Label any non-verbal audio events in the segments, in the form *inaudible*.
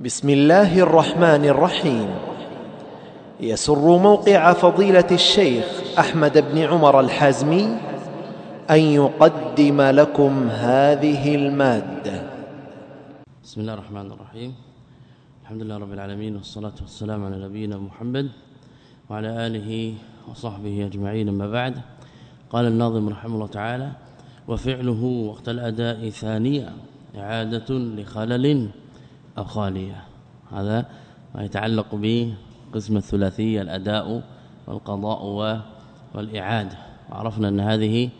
بسم الله الرحمن الرحيم. يسر موقع فضيلة الشيخ أحمد بن عمر الحازمي أن يقدم لكم هذه المادة. بسم الله الرحمن الرحيم. الحمد لله رب العالمين والصلاة والسلام على نبينا محمد وعلى آله وصحبه أجمعين أما بعد. قال الناظم رحمه الله تعالى وفعله وقت الأداء ثانية إعادة لخلل أو خاليه هذا ما يتعلق بقسم الثلاثية الأداء والقضاء والإعادة. وعرفنا أن هذه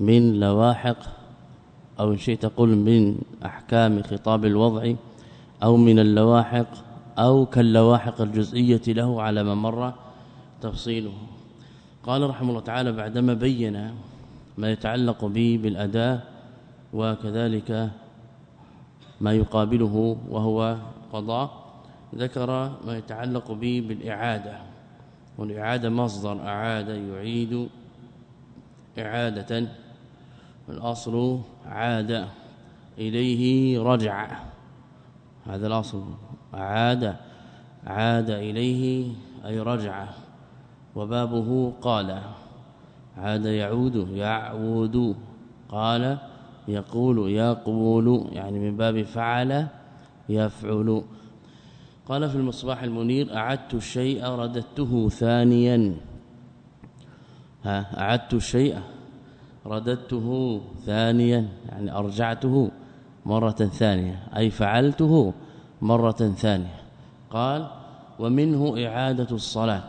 من لواحق أو إن شئت من أحكام خطاب الوضع أو من اللواحق أو كاللواحق الجزئية له على ما مر تفصيله. قال رحمه الله تعالى بعدما بين ما يتعلق به بالأداء وكذلك ما يقابله وهو قضاء ذكر ما يتعلق به بالإعادة. والإعادة مصدر أعاد يعيد إعادة. الاصل عاد إليه رجع. هذا الأصل. عاد عاد إليه أي رجع. وبابه قال عاد يعود يعود. قال يقول يقول يعني من باب فعل يفعل. قال في المصباح المنير أعدت الشيء رددته ثانيا. ها أعدت الشيء رددته ثانيا يعني أرجعته مرة ثانية أي فعلته مرة ثانية. قال ومنه إعادة الصلاة.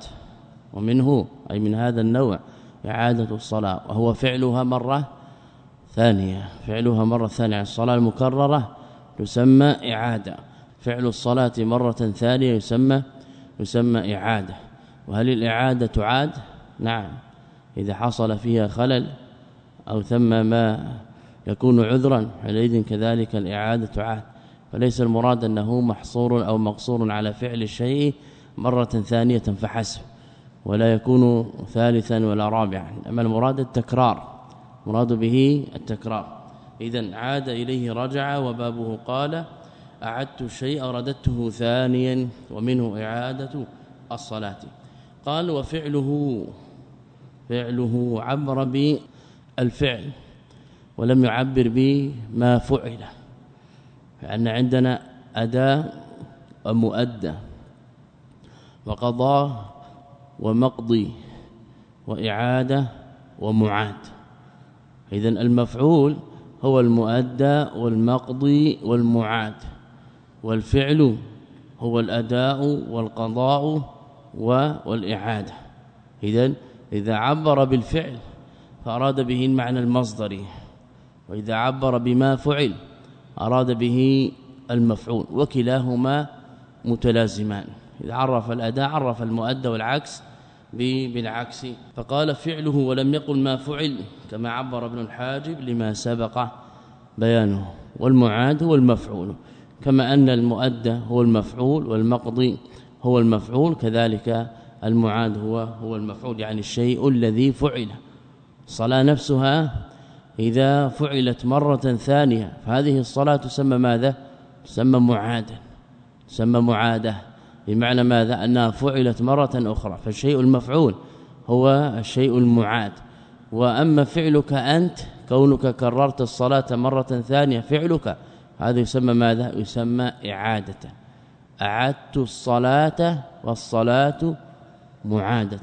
ومنه أي من هذا النوع إعادة الصلاة. وهو فعلها مرة ثانية فعلها مرة ثانية الصلاة المكررة تسمى إعادة. فعل الصلاة مرة ثانية يسمى يسمى إعادة. وهل الإعادة تعاد؟ نعم. إذا حصل فيها خلل أو ثم ما يكون عذرا حينئذ كذلك الإعادة عاد فليس المراد أنه محصور أو مقصور على فعل الشيء مرة ثانية فحسب ولا يكون ثالثا ولا رابعا. أما المراد التكرار. مراد به التكرار. اذا عاد إليه رجع وبابه قال أعدت الشيء رددته ثانيا ومنه إعادة الصلاة. قال وفعله فعله عبر بالفعل ولم يعبر بما فعل لأن عندنا اداء ومؤدى وقضاء ومقضي وإعادة ومعاد. اذا المفعول هو المؤدى والمقضي والمعاد والفعل هو الأداء والقضاء والإعادة. اذا إذا عبر بالفعل فأراد به المعنى المصدري وإذا عبر بما فعل أراد به المفعول وكلاهما متلازمان. إذا عرف الأداء عرف المؤدى والعكس بالعكس. فقال فعله ولم يقل ما فعل كما عبر ابن الحاجب لما سبق بيانه. والمعاد هو المفعول كما أن المؤدى هو المفعول والمقضي هو المفعول كذلك المعاد هو هو المفعول يعني الشيء الذي فعل. الصلاه نفسها إذا فعلت مرة ثانية فهذه الصلاة تسمى ماذا؟ تسمى معاده تسمى معادة. بمعنى ماذا؟ أنها فعلت مرة أخرى فالشيء المفعول هو الشيء المعاد. وأما فعلك أنت كونك كررت الصلاة مرة ثانية فعلك هذا يسمى ماذا؟ يسمى إعادة. أعدت الصلاة والصلاة معادة.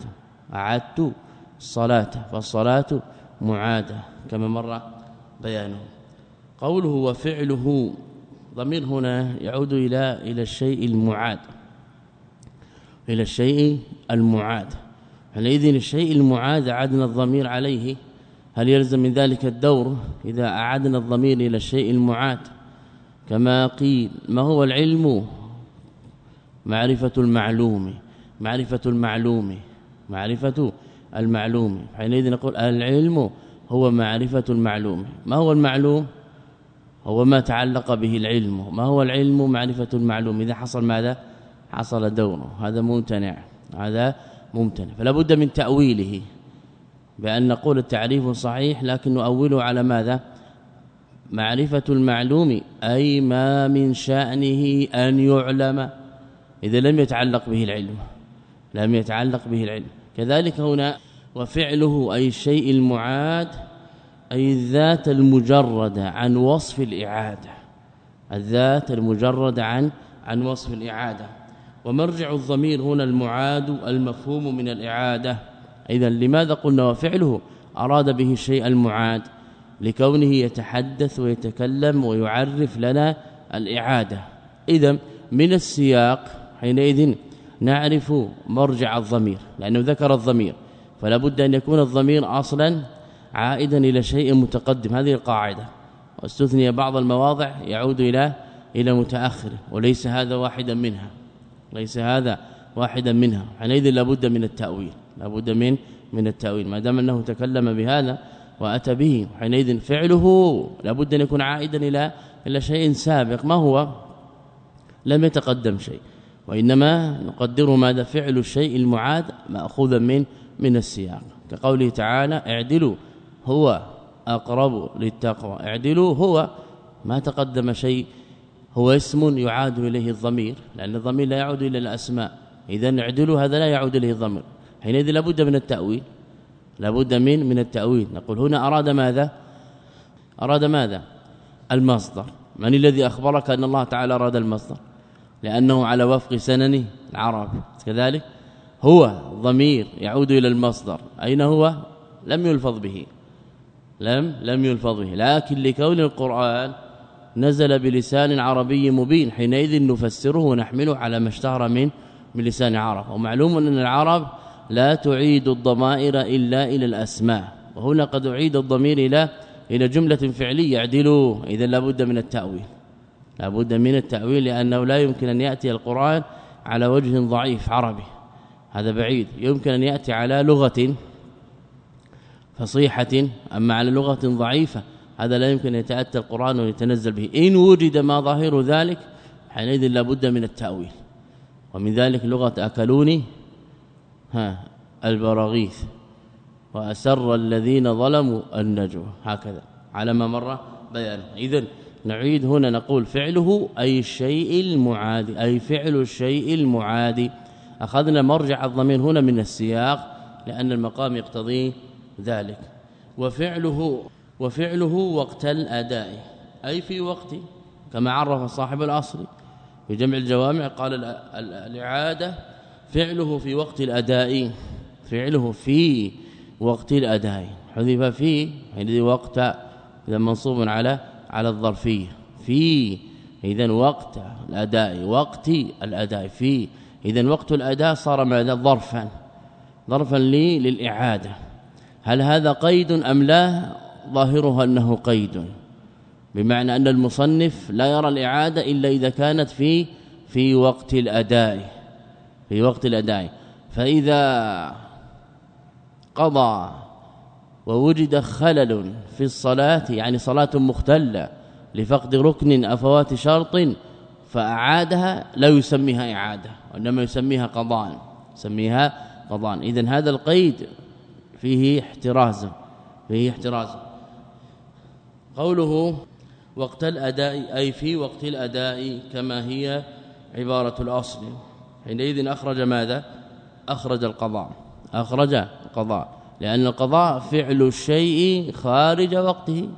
أعدت الصلاة فالصلاة معادة كما مر بيانه. قوله وفعله ضمير هنا يعود إلى إلى الشيء المعاد. إلى الشيء المعاد. حينئذ الشيء المعاد عدنا الضمير عليه. هل يلزم من ذلك الدور إذا أعدنا الضمير إلى الشيء المعاد؟ كما قيل ما هو العلم؟ معرفة المعلوم. معرفة المعلوم. معرفة المعلوم. حينئذ نقول العلم هو معرفة المعلوم. ما هو المعلوم؟ هو ما تعلق به العلم. ما هو العلم؟ معرفة المعلوم. إذا حصل ماذا؟ حصل دوره هذا ممتنع. هذا ممتنع. فلا بد من تأويله بأن نقول التعريف صحيح لكن نؤوله على ماذا؟ معرفة المعلوم أي ما من شأنه أن يعلم. إذا لم يتعلق به العلم. لم يتعلق به العلم. كذلك هنا وفعله أي الشيء المعاد أي الذات المجردة عن وصف الإعادة. الذات المجردة عن عن وصف الإعادة. ومرجع الضمير هنا المعاد المفهوم من الإعادة. اذا لماذا قلنا وفعله؟ أراد به الشيء المعاد لكونه يتحدث ويتكلم ويعرف لنا الإعادة. اذا من السياق حينئذ نعرف مرجع الضمير لأنه ذكر الضمير فلا بد أن يكون الضمير أصلا عائدا إلى شيء متقدم. هذه القاعدة. واستثني بعض المواضع يعود إلى إلى متأخر وليس هذا واحدا منها. ليس هذا واحدا منها. حينئذ لابد من التأويل. لابد من من التأويل. ما دام أنه تكلم بهذا وأتى به حينئذ فعله لابد أن يكون عائدا إلى إلى شيء سابق. ما هو؟ لم يتقدم شيء. وإنما نقدر ماذا؟ فعل الشيء المعاد ماخوذا من من السياق. كقوله تعالى اعدلوا هو أقرب للتقوى. اعدلوا هو ما تقدم شيء هو اسم يعاد إليه الضمير لأن الضمير لا يعود إلى الأسماء. إذا اعدلوا هذا لا يعود إليه الضمير. حينئذ لابد من التأويل. لابد من من التأويل. نقول هنا أراد ماذا؟ أراد ماذا؟ المصدر. من الذي أخبرك أن الله تعالى أراد المصدر؟ لأنه على وفق سنن العرب. كذلك هو ضمير يعود إلى المصدر. أين هو؟ لم يلفظ به. لم لم يلفظ به. لكن لكون القرآن نزل بلسان عربي مبين. حينئذ نفسره ونحمله على ما اشتهر من من لسان عرب. ومعلوم أن العرب لا تعيد الضمائر إلا إلى الأسماء. وهنا قد أعيد الضمير إلى إلى جملة فعلية. يعدلوا إذا لابد من التأويل. لابد من التأويل لأنه لا يمكن أن يأتي القرآن على وجه ضعيف عربي. هذا بعيد. يمكن أن يأتي على لغة فصيحة أما على لغة ضعيفة هذا لا يمكن أن يتأتى القرآن ويتنزل به. إن وجد ما ظاهر ذلك حينئذ لابد من التأويل. ومن ذلك لغة أكلوني ها البراغيث. وأسر الذين ظلموا النجوى. هكذا. على ما مر بيان إذن نعيد هنا نقول فعله أي الشيء المعادي أي فعل الشيء المعادي. أخذنا مرجع الضمير هنا من السياق لأن المقام يقتضي ذلك. وفعله وفعله وقت الأداء. أي في وقت كما عرف صاحب الاصل في جمع الجوامع قال الإعادة فعله في وقت الأداء. فعله في وقت الأداء. حذف في حينئذ وقت إذا منصوب على على الظرفيه في إذا وقت الأداء وقت الأداء. في إذا وقت الأداء صار ماذا؟ ظرفا. ظرفا للإعادة. هل هذا قيد أم لا؟ ظاهره أنه قيد. بمعنى أن المصنف لا يرى الإعادة إلا إذا كانت في في وقت الأداء في وقت الأداء. فإذا قضى ووجد خلل في الصلاة يعني صلاة مختلة لفقد ركن أفوات شرط فأعادها لا يسميها إعادة وإنما يسميها قضاء يسميها قضاء. اذا هذا القيد فيه احتراز فيه احتراز. قوله وقت الأداء أي في وقت الأداء كما هي عبارة الأصل. حينئذ أخرج ماذا؟ أخرج القضاء أخرج القضاء لأن القضاء فعل الشيء خارج وقته.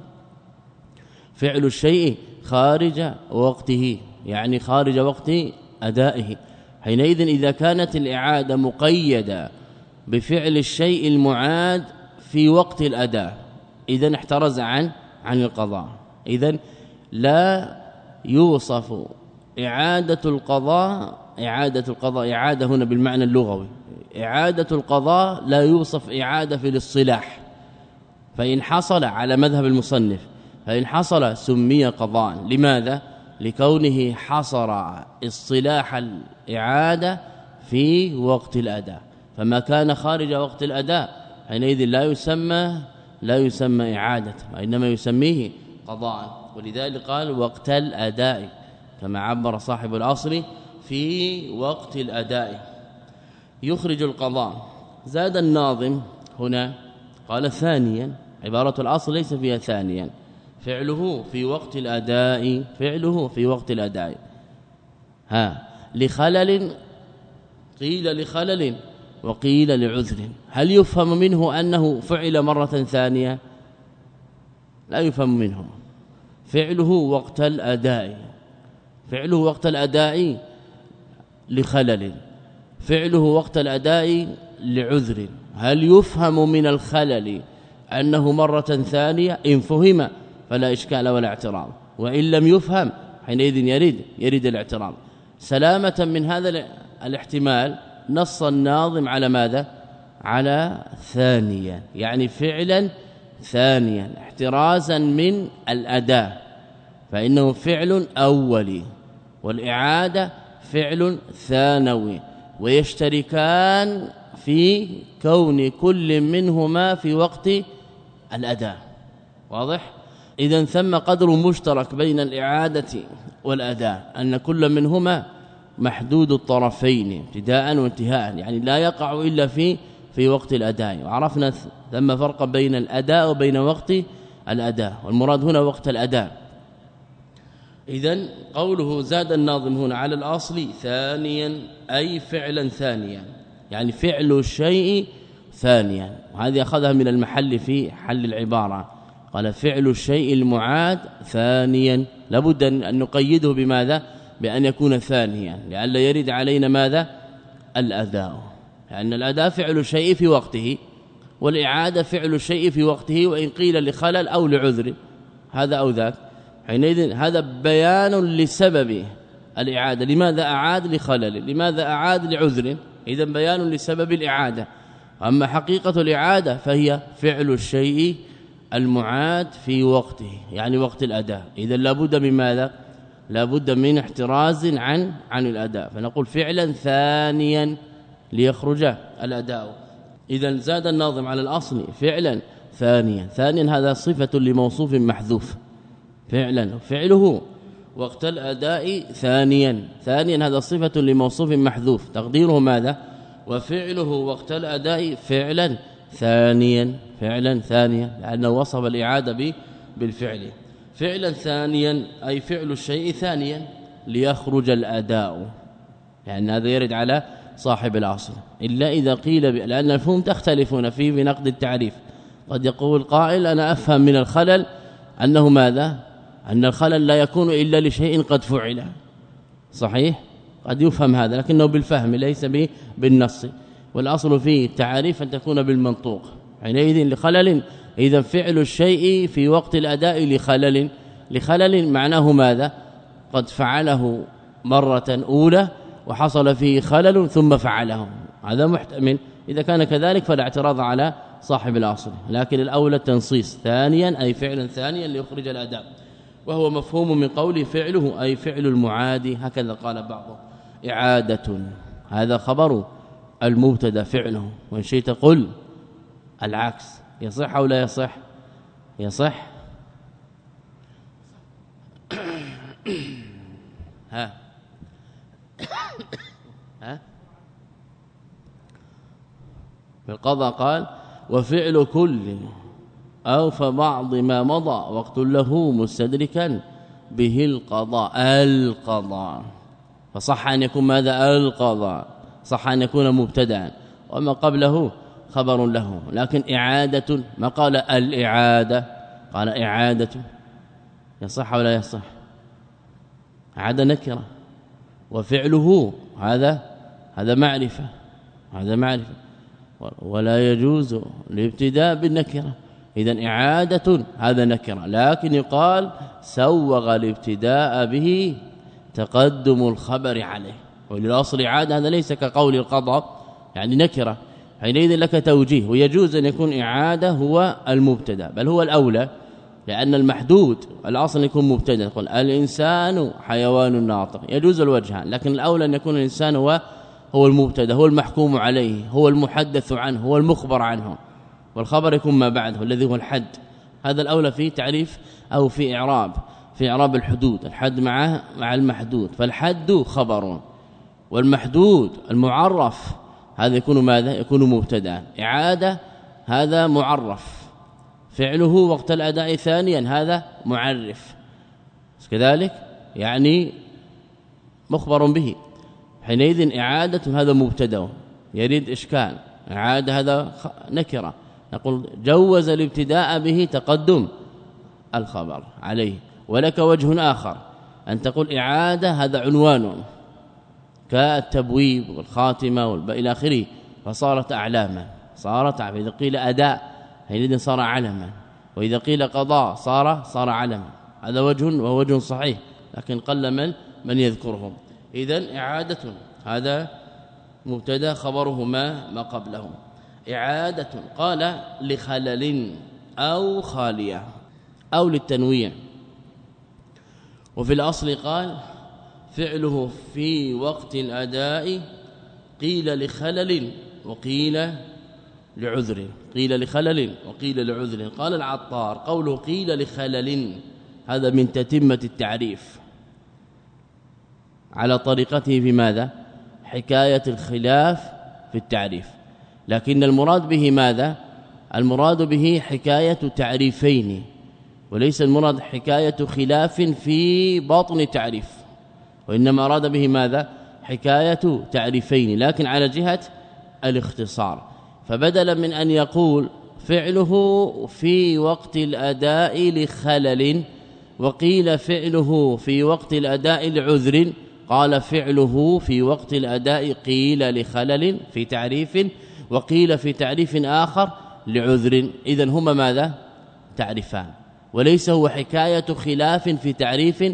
فعل الشيء خارج وقته يعني خارج وقت أدائه. حينئذ إذا كانت الإعادة مقيدة بفعل الشيء المعاد في وقت الأداء اذا احترز عن عن القضاء. اذا لا يوصف إعادة القضاء إعادة القضاء إعادة هنا بالمعنى اللغوي. إعادة القضاء لا يوصف إعادة في الاصطلاح. فإن حصل على مذهب المصنف فإن حصل سمي قضاء. لماذا؟ لكونه حصر اصطلاح الإعادة في وقت الأداء. فما كان خارج وقت الأداء حينئذ لا يسمى لا يسمى إعادة وإنما يسميه قضاء. ولذلك قال وقت الأداء كما عبر صاحب العصر في وقت الأداء. يخرج القضاء. زاد الناظم هنا قال ثانيا عبارة الأصل ليس فيها ثانيا. فعله في وقت الأداء فعله في وقت الأداء. ها لخلل قيل لخلل. وقيل لعذر. هل يفهم منه أنه فعل مرة ثانية؟ لا يفهم منه. فعله وقت الأداء. فعله وقت الأداء لخلل. فعله وقت الأداء لعذر. هل يفهم من الخلل أنه مرة ثانية؟ إن فهم فلا إشكال ولا اعتراض. وإن لم يفهم حينئذ يريد يريد الاعتراض. سلامة من هذا الاحتمال نص الناظم على ماذا؟ على ثانيا يعني فعلا ثانيا احترازا من الاداء فإنه فعل أولي والإعادة فعل ثانوي. ويشتركان في كون كل منهما في وقت الاداء واضح؟ اذا ثم قدر مشترك بين الإعادة والاداء أن كل منهما محدود الطرفين ابتداء وانتهاء يعني لا يقع إلا في في وقت الأداء. وعرفنا ثم فرق بين الأداء وبين وقت الأداء. والمراد هنا وقت الأداء. اذا قوله زاد الناظم هنا على الأصل ثانيا أي فعلا ثانيا. يعني فعل الشيء ثانيا. وهذه أخذها من المحل في حل العبارة. قال فعل الشيء المعاد ثانيا. لابد أن نقيده بماذا؟ بأن يكون ثانيا لئلا يرد علينا ماذا؟ الأداء. لأن الأداء فعل الشيء في وقته والإعادة فعل الشيء في وقته وإن قيل لخلل أو لعذر. هذا أو ذاك. حينئذ هذا بيان لسبب الإعادة. لماذا أعاد؟ لخلل. لماذا أعاد؟ لعذر. اذا بيان لسبب الإعادة. اما حقيقة الإعادة فهي فعل الشيء المعاد في وقته يعني وقت الأداء. اذا لابد من ماذا؟ لابد من احتراز عن عن الأداء. فنقول فعلا ثانيا ليخرج الأداء. اذا زاد الناظم على الأصل فعلا ثانيا. ثانيا هذا صفة لموصوف محذوف. فعلا. فعله وقت الأداء ثانيا. ثانيا هذا صفة لموصوف محذوف. تقديره ماذا؟ وفعله وقت الأداء فعلا ثانيا. فعلا ثانيا. لأنه وصف الإعادة بالفعل. فعلا ثانيا أي فعل الشيء ثانيا ليخرج الأداء. يعني هذا يرد على صاحب الأصل. إلا إذا قيل لأن الفهم تختلفون فيه بنقد التعريف. قد يقول قائل أنا أفهم من الخلل أنه ماذا؟ أن الخلل لا يكون إلا لشيء قد فعل. صحيح؟ قد يفهم هذا لكنه بالفهم ليس بالنص. والأصل فيه التعاريف أن تكون بالمنطوق. حينئذ لخلل إذا فعل الشيء في وقت الأداء لخلل لخلل معناه ماذا؟ قد فعله مرة أولى وحصل فيه خلل ثم فعله. هذا محتمل. إذا كان كذلك فلا اعتراض على صاحب الأصل. لكن الأولى التنصيص ثانيا أي فعلا ثانيا ليخرج الأداء. وهو مفهوم من قوله فعله أي فعل المعادي. هكذا قال بعضهم إعادة. هذا خبر المبتدأ فعله. وإن شئت قل العكس. يصح أو لا يصح؟ يصح؟ ها؟ ها؟ في القضاء قال وفعل كل أو فبعض ما مضى وقت له مستدركا به القضاء. القضاء. فصح أن يكون ماذا؟ القضاء. صح أن يكون مبتدأ. وما قبله؟ خبر له لكن إعادة ما قال الإعادة قال إعادة يصح ولا يصح؟ عاد نكرة. وفعله هذا هذا معرفة هذا معرفة. ولا يجوز الابتداء بالنكرة. اذا إعادة هذا نكرة. لكن يقال سوغ الابتداء به تقدم الخبر عليه. وللأصل إعادة هذا ليس كقول القضاء يعني نكرة. حينئذ لك توجيه ويجوز أن يكون إعادة هو المبتدأ بل هو الأولى لأن المحدود الأصل يكون مبتدأ. يقول الإنسان حيوان ناطق يجوز الوجهان لكن الأولى أن يكون الإنسان هو هو المبتدأ هو المحكوم عليه هو المحدث عنه هو المخبر عنه. والخبر يكون ما بعده الذي هو الحد. هذا الأولى في تعريف أو في إعراب في إعراب الحدود الحد مع مع المحدود. فالحد خبر والمحدود المعرف هذا يكون ماذا؟ يكون مبتدا. إعادة هذا معرف. فعله وقت الأداء ثانيا هذا معرف. كذلك يعني مخبر به. حينئذ إعادة هذا مبتدا. يريد إشكال. إعادة هذا نكرة. نقول جوز الابتداء به تقدم الخبر عليه. ولك وجه آخر. أن تقول إعادة هذا عنوان. كالتبويب والخاتمة والى آخره. فصارت أعلاما. صارت إذا قيل أداء حينئذ صار علما. وإذا قيل قضاء صار صار علما. هذا وجه وهو وجه صحيح. لكن قل من؟ من يذكرهم. اذا إعادة. هذا مبتدا خبره ما ما قبله إعادة. قال لخلل أو خالية أو للتنويع. وفي الأصل قال فعله في وقت الأداء قيل لخلل وقيل لعذر قيل لخلل وقيل لعذر. قال العطار قوله قيل لخلل هذا من تتمة التعريف. على طريقته في ماذا؟ حكاية الخلاف في التعريف. لكن المراد به ماذا؟ المراد به حكاية تعريفين وليس المراد حكاية خلاف في باطن تعريف وإنما أراد به ماذا؟ حكاية تعريفين لكن على جهة الاختصار. فبدلا من أن يقول فعله في وقت الأداء لخلل وقيل فعله في وقت الأداء لعذر قال فعله في وقت الأداء قيل لخلل في تعريف وقيل في تعريف آخر لعذر. اذا هما ماذا؟ تعريفان. وليس هو حكاية خلاف في تعريف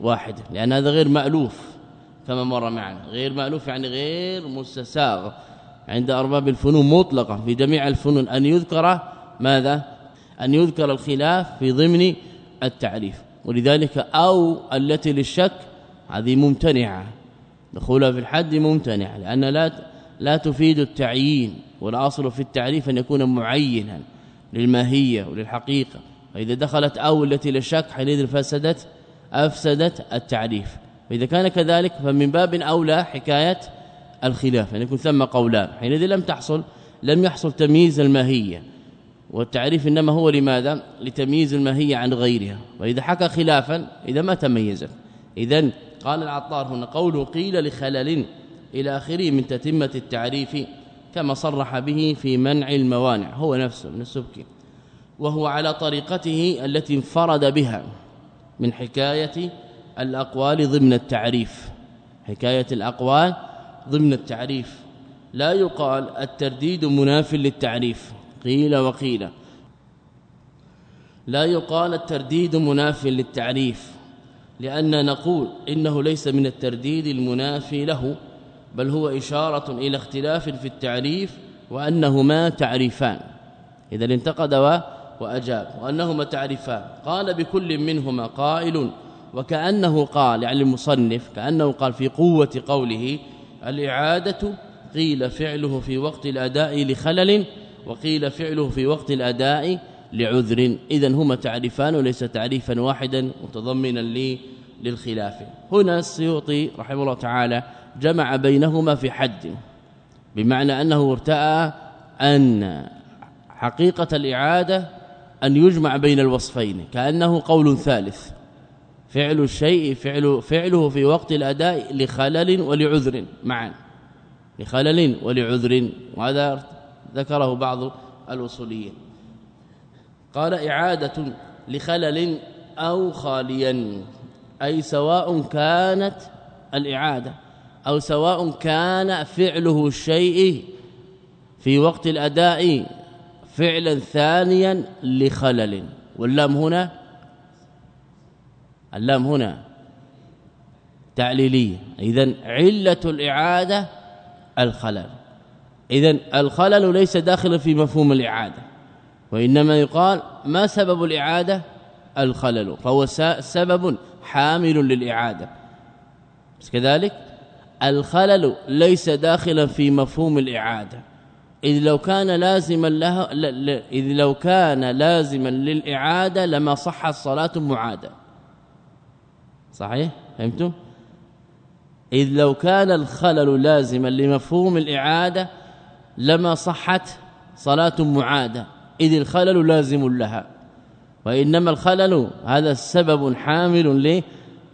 واحد لأن هذا غير مألوف كما مر معنا. غير مألوف يعني غير مستساغ. عند أرباب الفنون مطلقة. في جميع الفنون أن يذكر ماذا؟ أن يذكر الخلاف في ضمن التعريف. ولذلك أو التي للشك هذه ممتنعة. دخولها في الحد ممتنع لأن لا لا تفيد التعيين. والأصل في التعريف أن يكون معينا للماهية وللحقيقة. فإذا دخلت أو التي للشك حينئذ فسدت أفسدت التعريف. فاذا كان كذلك فمن باب أولى حكاية الخلاف يعني يكون ثم قولان. حينئذ لم تحصل لم يحصل تمييز الماهيه والتعريف إنما هو لماذا؟ لتمييز الماهيه عن غيرها. وإذا حكى خلافا إذا ما تميز اذا قال العطار هنا قوله قيل لخلل إلى آخره من تتمة التعريف كما صرح به في منع الموانع. هو نفسه من السبكي. وهو على طريقته التي انفرد بها. من حكاية الأقوال ضمن التعريف. حكاية الأقوال ضمن التعريف. لا يقال الترديد مناف للتعريف. قيل وقيل. لا يقال الترديد مناف للتعريف لأن نقول إنه ليس من الترديد المنافي له بل هو إشارة إلى اختلاف في التعريف وأنهما تعريفان. إذا انتقد وأجاب وأنهما تعرفان. قال بكل منهما قائل وكأنه قال يعني المصنف كأنه قال في قوة قوله الإعادة قيل فعله في وقت الأداء لخلل وقيل فعله في وقت الأداء لعذر. اذا هما تعريفان وليس تعريفا واحدا متضمنا لي للخلاف. هنا السيوطي رحمه الله تعالى جمع بينهما في حد بمعنى أنه ارتأى أن حقيقة الإعادة أن يجمع بين الوصفين كأنه قول ثالث. فعل الشيء فعل فعله في وقت الأداء لخلل ولعذر معا. لخلل ولعذر وهذا ذكره بعض الأصوليين. قال إعادة لخلل أو خاليا أي سواء كانت الإعادة أو سواء كان فعله الشيء في وقت الأداء فعلا ثانيا لخلل. واللام هنا؟ اللام هنا تعليلية. اذا علة الإعادة الخلل. اذا الخلل ليس داخلا في مفهوم الإعادة وإنما يقال ما سبب الإعادة؟ الخلل. فهو سبب حامل للإعادة. كذلك الخلل ليس داخلا في مفهوم الإعادة. إذ لو كان لازما لها إذ لو كان لازما للإعادة لما صحت صلاه معادة. صحيح؟ فهمتم؟ إذ لو كان الخلل لازما لمفهوم الإعادة لما صحت صلاة معادة. إذ الخلل لازم لها. وإنما الخلل هذا سبب حامل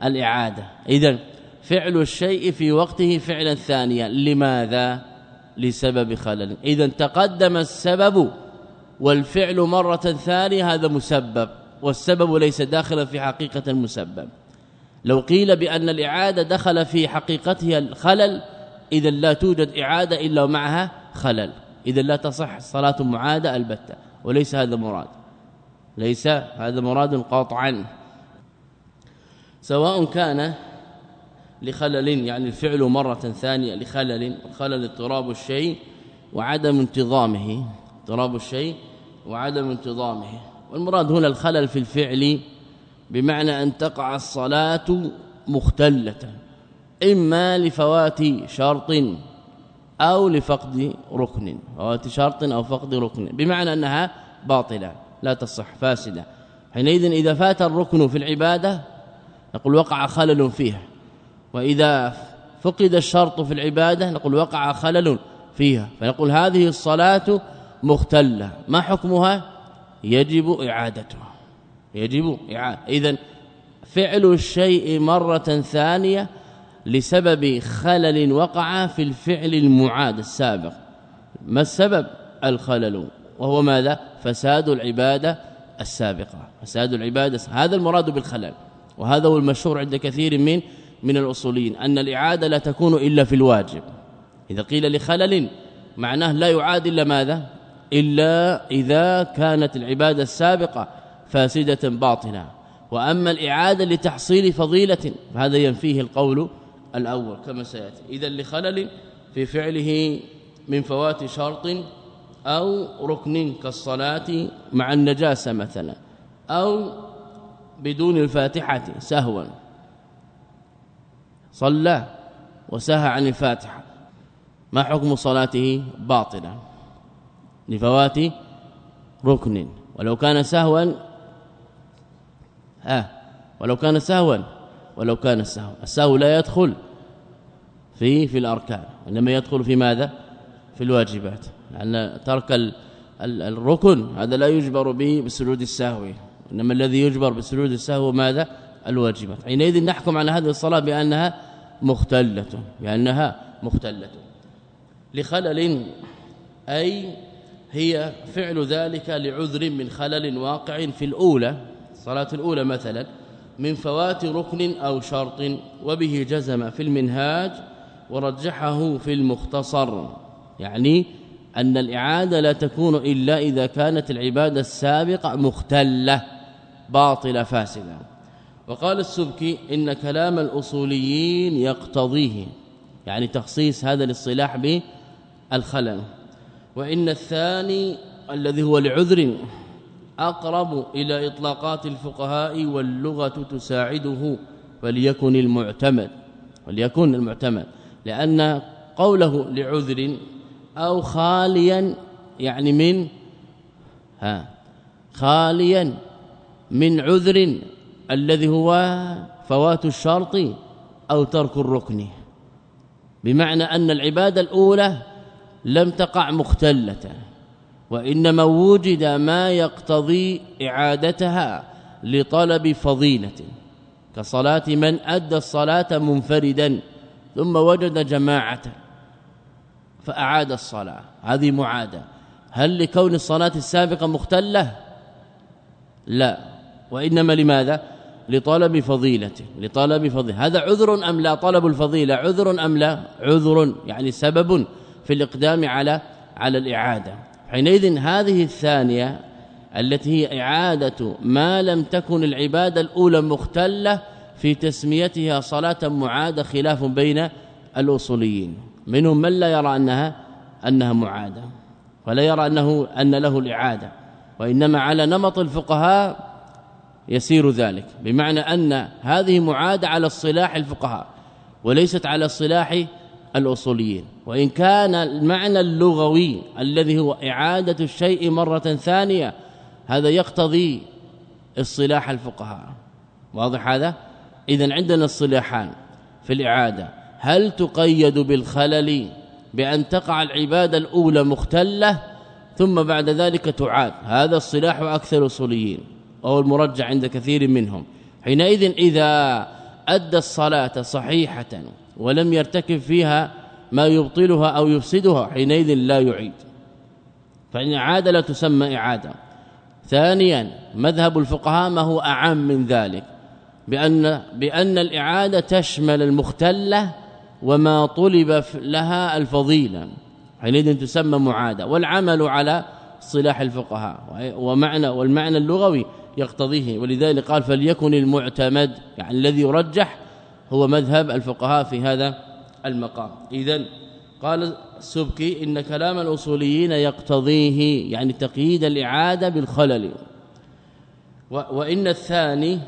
للإعادة. اذا فعل الشيء في وقته فعلا ثانيا. لماذا؟ لسبب خلل. إذا تقدم السبب والفعل مرة ثانية هذا مسبب والسبب ليس داخلا في حقيقة المسبب. لو قيل بأن الإعادة دخل في حقيقتها الخلل إذا لا توجد إعادة إلا ومعها خلل. إذا لا تصح الصلاة معادة البتة وليس هذا مراد. ليس هذا مراد قاطعا. سواء كان لخلل يعني الفعل مرة ثانية لخلل خلل اضطراب الشيء وعدم انتظامه اضطراب الشيء وعدم انتظامه. والمراد هنا الخلل في الفعل بمعنى أن تقع الصلاة مختلة إما لفوات شرط أو لفقد ركن فوات شرط أو فقد ركن بمعنى أنها باطلة لا تصح فاسدة. حينئذ إذا فات الركن في العبادة نقول وقع خلل فيها. وإذا فقد الشرط في العبادة نقول وقع خلل فيها. فنقول هذه الصلاة مختلة. ما حكمها؟ يجب إعادتها. يجب إعادة. إذن فعل الشيء مرة ثانية لسبب خلل وقع في الفعل المعاد السابق. ما السبب؟ الخلل. وهو ماذا؟ فساد العبادة السابقة. فساد العبادة هذا المراد بالخلل. وهذا هو المشهور عند كثير من من الاصوليين أن الإعادة لا تكون إلا في الواجب. إذا قيل لخلل معناه لا يعاد إلا ماذا؟ إلا إذا كانت العبادة السابقة فاسدة باطنة وأما الإعادة لتحصيل فضيلة فهذا ينفيه القول الأول كما سيأتي. إذا لخلل في فعله من فوات شرط أو ركن كالصلاة مع النجاسة مثلا أو بدون الفاتحة سهوا. صلى وسهى عن الفاتحة. ما حكم صلاته باطلة؟ لفوات ركن. ولو كان سهوا ها ولو كان سهوا ولو كان السهو السهو لا يدخل في في الأركان. إنما يدخل في ماذا؟ في الواجبات. لأن ترك الركن هذا لا يجبر به بسجود السهو. إنما الذي يجبر بسجود السهو ماذا؟ الواجبات. حينئذ نحكم على هذه الصلاة بأنها مختلة بأنها مختلة. لخلل أي هي فعل ذلك لعذر من خلل واقع في الأولى الصلاة الأولى مثلا من فوات ركن أو شرط وبه جزم في المنهاج ورجحه في المختصر. يعني أن الإعادة لا تكون إلا إذا كانت العبادة السابقة مختلة باطلة فاسدة. وقال السبكي إن كلام الأصوليين يقتضيه يعني تخصيص هذا الاصطلاح بالخلل. وإن الثاني الذي هو لعذر أقرب إلى إطلاقات الفقهاء واللغة تساعده فليكن المعتمد وليكن المعتمد. لأن قوله لعذر أو خاليا يعني من ها خاليا من عذر الذي هو فوات الشرط أو ترك الركن. بمعنى أن العبادة الأولى لم تقع مختلة وإنما وجد ما يقتضي إعادتها لطلب فضيلة كصلاة من أدى الصلاة منفردا ثم وجد جماعة فأعاد الصلاة. هذه معاده هل لكون الصلاة السابقة مختلة؟ لا. وإنما لماذا؟ لطلب فضيله لطلب فضيلة. هذا عذر أم لا؟ طلب الفضيلة عذر أم لا؟ عذر يعني سبب في الإقدام على على الإعادة. حينئذ هذه الثانية التي هي إعادة ما لم تكن العبادة الأولى مختلة في تسميتها صلاة معادة خلاف بين الأصوليين. منهم من لا يرى أنها أنها معادة ولا يرى أنه أن له الإعادة وإنما على نمط الفقهاء يسير ذلك. بمعنى أن هذه معادة على الصلاح الفقهاء وليست على الصلاح الأصوليين. وإن كان المعنى اللغوي الذي هو إعادة الشيء مرة ثانية هذا يقتضي اصطلاح الفقهاء. واضح هذا؟ اذا عندنا الصلاحان في الإعادة. هل تقيد بالخلل بأن تقع العبادة الأولى مختلة ثم بعد ذلك تعاد؟ هذا الصلاح أكثر الاصوليين وهو المرجع عند كثير منهم. حينئذ إذا أدى الصلاة صحيحة ولم يرتكب فيها ما يبطلها أو يفسدها حينئذ لا يعيد. فإن إعادة لا تسمى إعادة. ثانيا مذهب الفقهاء ما هو أعم من ذلك؟ بأن, بأن الإعادة تشمل المختلة وما طلب لها الفضيلة. حينئذ تسمى معادة. والعمل على صلاح الفقهاء. ومعنى والمعنى اللغوي يقتضيه. ولذلك قال فليكن المعتمد يعني الذي يرجح هو مذهب الفقهاء في هذا المقام. اذا قال السبكي إن كلام الأصوليين يقتضيه يعني تقييد الإعادة بالخلل. وإن الثاني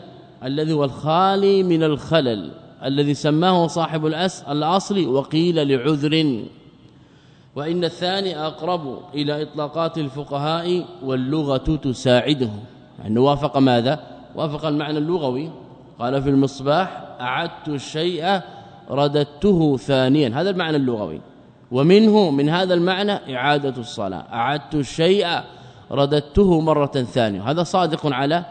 الذي هو الخالي من الخلل الذي سماه صاحب الأصل وقيل لعذر. وإن الثاني أقرب إلى إطلاقات الفقهاء واللغة تساعده. يعني وافق ماذا؟ وافق المعنى اللغوي. قال في المصباح أعدت الشيء رددته ثانيا. هذا المعنى اللغوي. ومنه من هذا المعنى إعادة الصلاة. أعدت الشيء رددته مرة ثانية. هذا صادق على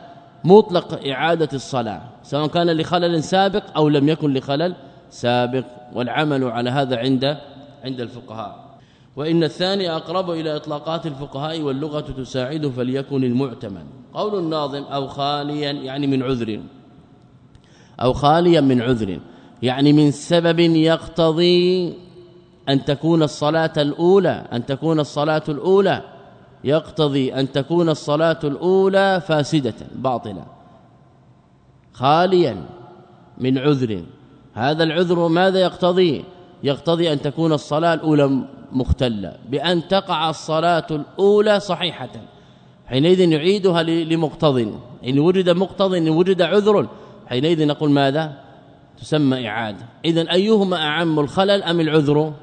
مطلق إعادة الصلاة. سواء كان لخلل سابق أو لم يكن لخلل سابق. والعمل على هذا عند عند الفقهاء. وإن الثاني أقرب إلى إطلاقات الفقهاء واللغة تساعده فليكن المعتمد. قول الناظم أو خاليا يعني من عذر. أو خاليا من عذر. يعني من سبب يقتضي أن تكون الصلاة الأولى أن تكون الصلاة الأولى. يقتضي أن تكون الصلاة الأولى فاسدة باطلة. خاليا من عذر. هذا العذر ماذا يقتضي؟ يقتضي أن تكون الصلاة الأولى مختلة. بأن تقع الصلاة الأولى صحيحة. حينئذ يعيدها لمقتض. إن وجد مقتض إن وجد عذر حينئذ نقول ماذا؟ تسمى إعادة. إذا أيهما أعم الخلل أم العذر؟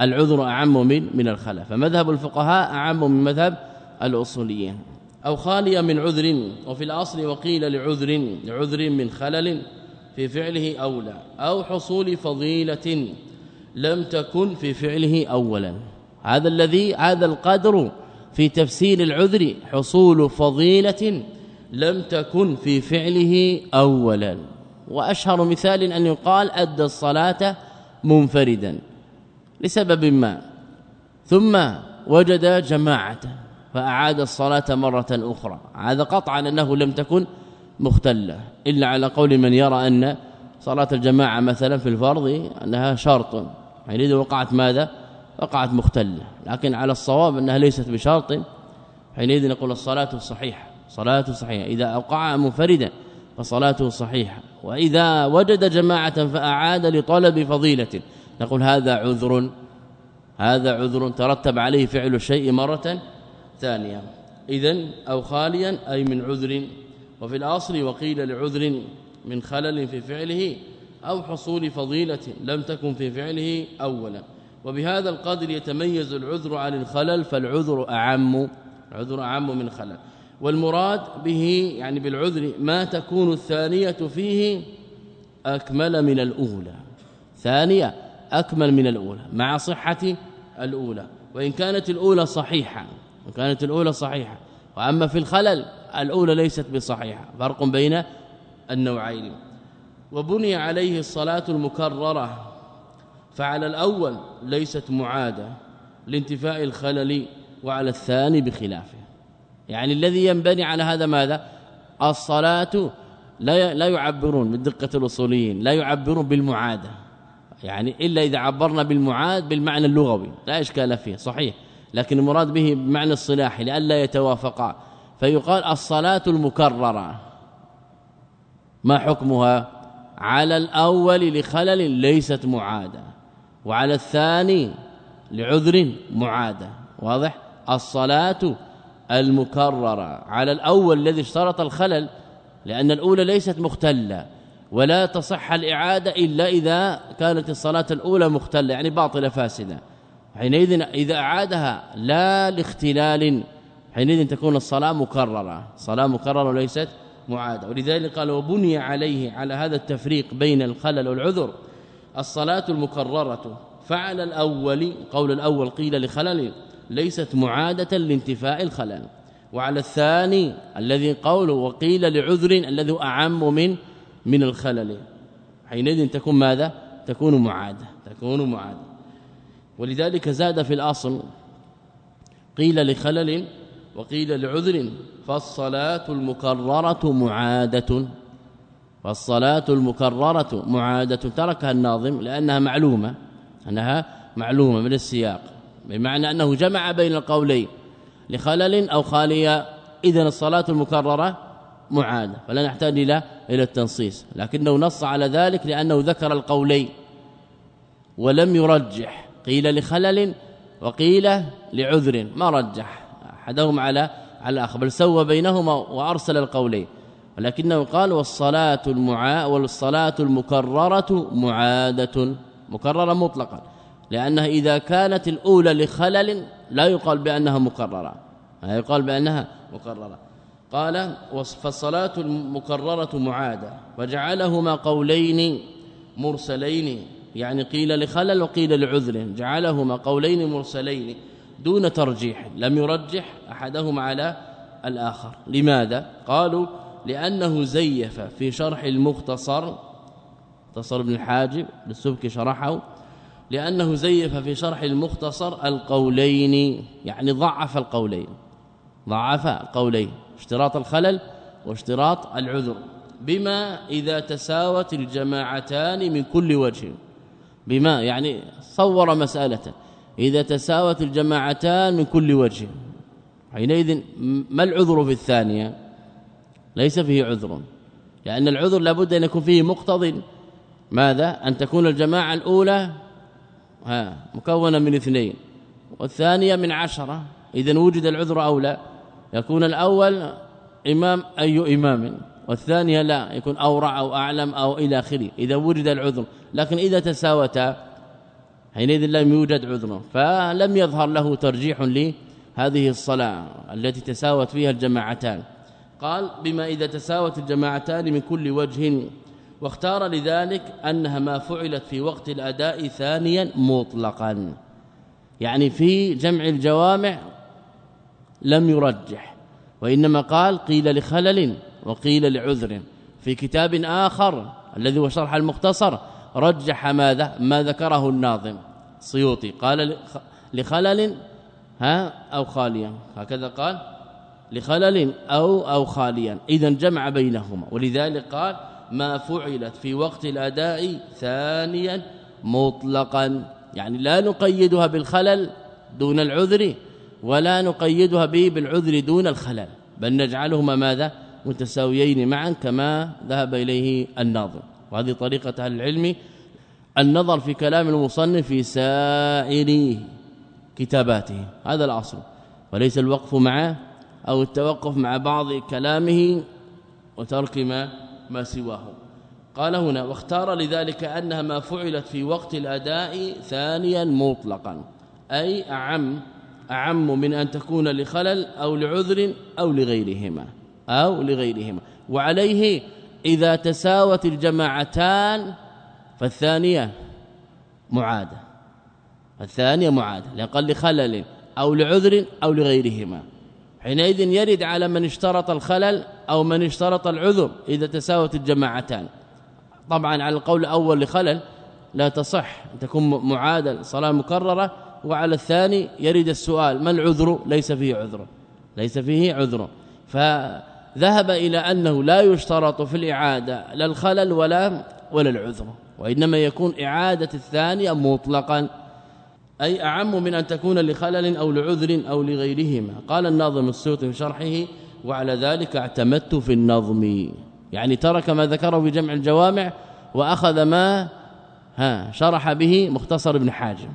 العذر أعم من من الخلل. فمذهب الفقهاء أعم من مذهب الأصوليين. أو خاليا من عذر وفي الأصل وقيل لعذر لعذر من خلل في فعله أولى. أو حصول فضيلة لم تكن في فعله أولا. هذا الذي هذا القدر في تفسير العذر حصول فضيلة لم تكن في فعله اولا. وأشهر مثال أن يقال أدى الصلاة منفردا لسبب ما. ثم وجد جماعة فأعاد الصلاة مرة أخرى. هذا قطعا أنه لم تكن مختلة. إلا على قول من يرى أن صلاة الجماعة مثلا في الفرض أنها شرط. حينئذ وقعت ماذا؟ وقعت مختله لكن على الصواب أنها ليست بشرط. حينئذ نقول الصلاة صحيحة. صلاة صحيحة. إذا أوقع منفردا فصلاته صحيحة. وإذا وجد جماعة فأعاد لطلب فضيلة. نقول هذا عذر. هذا عذر ترتب عليه فعل الشيء مرة ثانية. اذا أو خاليا أي من عذر. وفي الأصل وقيل لعذر من خلل في فعله أو حصول فضيلة لم تكن في فعله اولا. وبهذا القدر يتميز العذر عن الخلل فالعذر أعم. العذر أعم من خلل. والمراد به يعني بالعذر ما تكون الثانية فيه أكمل من الأولى. ثانية أكمل من الأولى مع صحة الأولى. وإن كانت الأولى صحيحة وكانت الأولى صحيحة. وأما في الخلل الأولى ليست بصحيحة. فرق بين النوعين. وبني عليه الصلاة المكررة. فعلى الأول ليست معادة لانتفاء الخلل وعلى الثاني بخلافه. يعني الذي ينبني على هذا ماذا؟ الصلاة لا لا يعبرون من دقة الأصوليين لا يعبرون بالمعادة. يعني إلا إذا عبرنا بالمعاد بالمعنى اللغوي لا إشكال فيه صحيح. لكن المراد به بمعنى الصلاحي لئلا يتوافقا. فيقال الصلاة المكررة. ما حكمها؟ على الأول لخلل ليست معادة. وعلى الثاني لعذر معادة واضح؟ الصلاة المكررة. على الأول الذي اشترط الخلل لأن الأولى ليست مختلة ولا تصح الإعادة إلا إذا كانت الصلاة الأولى مختلة يعني باطلة فاسدة. حينئذ إذا أعادها لا لاختلال حينئذ تكون الصلاة مكررة. صلاة مكررة وليست معادة. ولذلك قال وبني عليه على هذا التفريق بين الخلل والعذر الصلاة المكررة. فعل الأول قول الأول قيل لخلل ليست معادة لانتفاء الخلل. وعلى الثاني الذي قوله وقيل لعذر الذي أعم من من الخلل. حينئذ تكون ماذا؟ تكون معادة تكون معادة. ولذلك زاد في الأصل قيل لخلل وقيل لعذر فالصلاة المكررة معادة. فالصلاه المكررة معادة تركها الناظم لأنها معلومة أنها معلومة من السياق بمعنى أنه جمع بين القولين لخلل أو خالية اذا الصلاة المكررة معادة فلا نحتاج إلى إلى التنصيص لكنه نص على ذلك لأنه ذكر القولين ولم يرجح قيل لخلل وقيل لعذر ما رجح أحدهم على على الآخر بل سوى بينهما وأرسل القولين. ولكنه قال والصلاة المعا والصلاة المكررة معادة مكررة مطلقا لأنها إذا كانت الأولى لخلل لا يقال بأنها مكررة لا يقال بأنها مكررة. قال فالصلاة المكررة معادة وجعلهما قولين مرسلين يعني قيل لخلل وقيل لعذر جعلهما قولين مرسلين دون ترجيح لم يرجح احدهما على الآخر. لماذا؟ قالوا لأنه زيف في شرح المختصر مختصر ابن الحاجب للسبك شرحه لأنه زيف في شرح المختصر القولين يعني ضعف القولين ضعف القولين اشتراط الخلل واشتراط العذر بما إذا تساوت الجماعتان من كل وجه بما يعني صور مسألة إذا تساوت الجماعتان من كل وجه حينئذ ما العذر في الثانية؟ ليس فيه عذر. لأن العذر لابد أن يكون فيه مقتض. ماذا؟ أن تكون الجماعة الأولى ها مكونة من اثنين والثانية من عشرة. اذا وجد العذر أو لا. يكون الأول إمام أي إمام والثانيه لا يكون أورع أو أعلم أو إلى آخره. إذا وجد العذر. لكن إذا تساوتا حينئذ لم يوجد عذر فلم يظهر له ترجيح لهذه الصلاة التي تساوت فيها الجماعتان. قال بما إذا تساوت الجماعتان من كل وجه واختار لذلك أنها ما فعلت في وقت الأداء ثانيا مطلقا. يعني في جمع الجوامع لم يرجح وإنما قال قيل لخلل وقيل لعذر. في كتاب آخر الذي هو شرح المختصر رجح ماذا؟ ما ذكره الناظم سيوطي. قال لخلل ها أو خاليا هكذا قال. لخلل أو أو خاليا. اذا جمع بينهما. ولذلك قال ما فعلت في وقت الأداء ثانيا مطلقا. يعني لا نقيدها بالخلل دون العذر ولا نقيدها به بالعذر دون الخلل. بل نجعلهما ماذا؟ متساويين معا كما ذهب إليه الناظر وهذه طريقة أهل العلم. النظر في كلام المصنف في سائر كتاباته. هذا الأصل. وليس الوقف معه أو التوقف مع بعض كلامه وترك ما ما سواه. قال هنا واختار لذلك أنها ما فعلت في وقت الأداء ثانيا مطلقا أي أعم أعم من أن تكون لخلل أو لعذر أو لغيرهما أو لغيرهما. وعليه إذا تساوت الجماعتان فالثانية معادة. الثانية معادة لأقل خلل أو لعذر أو لغيرهما. حينئذ يرد على من اشترط الخلل أو من اشترط العذر إذا تساوت الجماعتان. طبعا على القول الأول لخلل لا تصح تكون معادل صلاة مكررة وعلى الثاني يرد السؤال ما العذر؟ ليس فيه عذر. ليس فيه عذر. فذهب إلى أنه لا يشترط في الإعادة لا الخلل ولا ولا العذر وإنما يكون إعادة الثانية مطلقا. أي أعم من أن تكون لخلل أو لعذر أو لغيرهما. قال الناظم السيوطي في شرحه وعلى ذلك اعتمدت في النظم. يعني ترك ما ذكره في جمع الجوامع وأخذ ما ها شرح به مختصر ابن حاجب.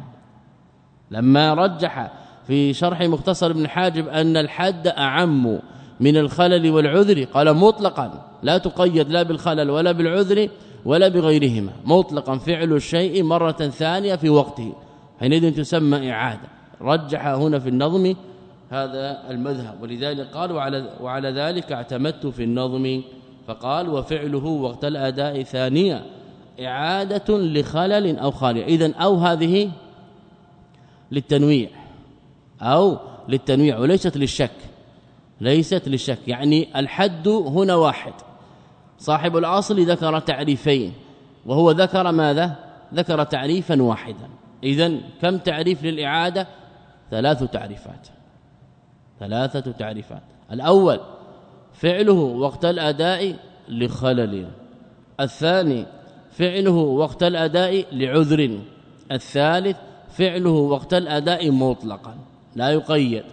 لما رجح في شرح مختصر ابن حاجب أن الحد أعم من الخلل والعذر قال مطلقا لا تقيد لا بالخلل ولا بالعذر ولا بغيرهما. مطلقا فعل الشيء مرة ثانية في وقته. حينئذ تسمى إعادة. رجح هنا في النظم هذا المذهب ولذلك قال وعلى وعلى ذلك اعتمدت في النظم. فقال وفعله وقت الأداء ثانية إعادة لخلل أو خالع إذا أو هذه للتنويع أو للتنويع وليست للشك ليست للشك. يعني الحد هنا واحد. صاحب الأصل ذكر تعريفين وهو ذكر ماذا؟ ذكر تعريفا واحدا. اذا كم تعريف للإعادة؟ ثلاث تعريفات. ثلاثة تعريفات. الأول فعله وقت الأداء لخلل. الثاني فعله وقت الأداء لعذر. الثالث فعله وقت الأداء مطلقا. لا يقيد.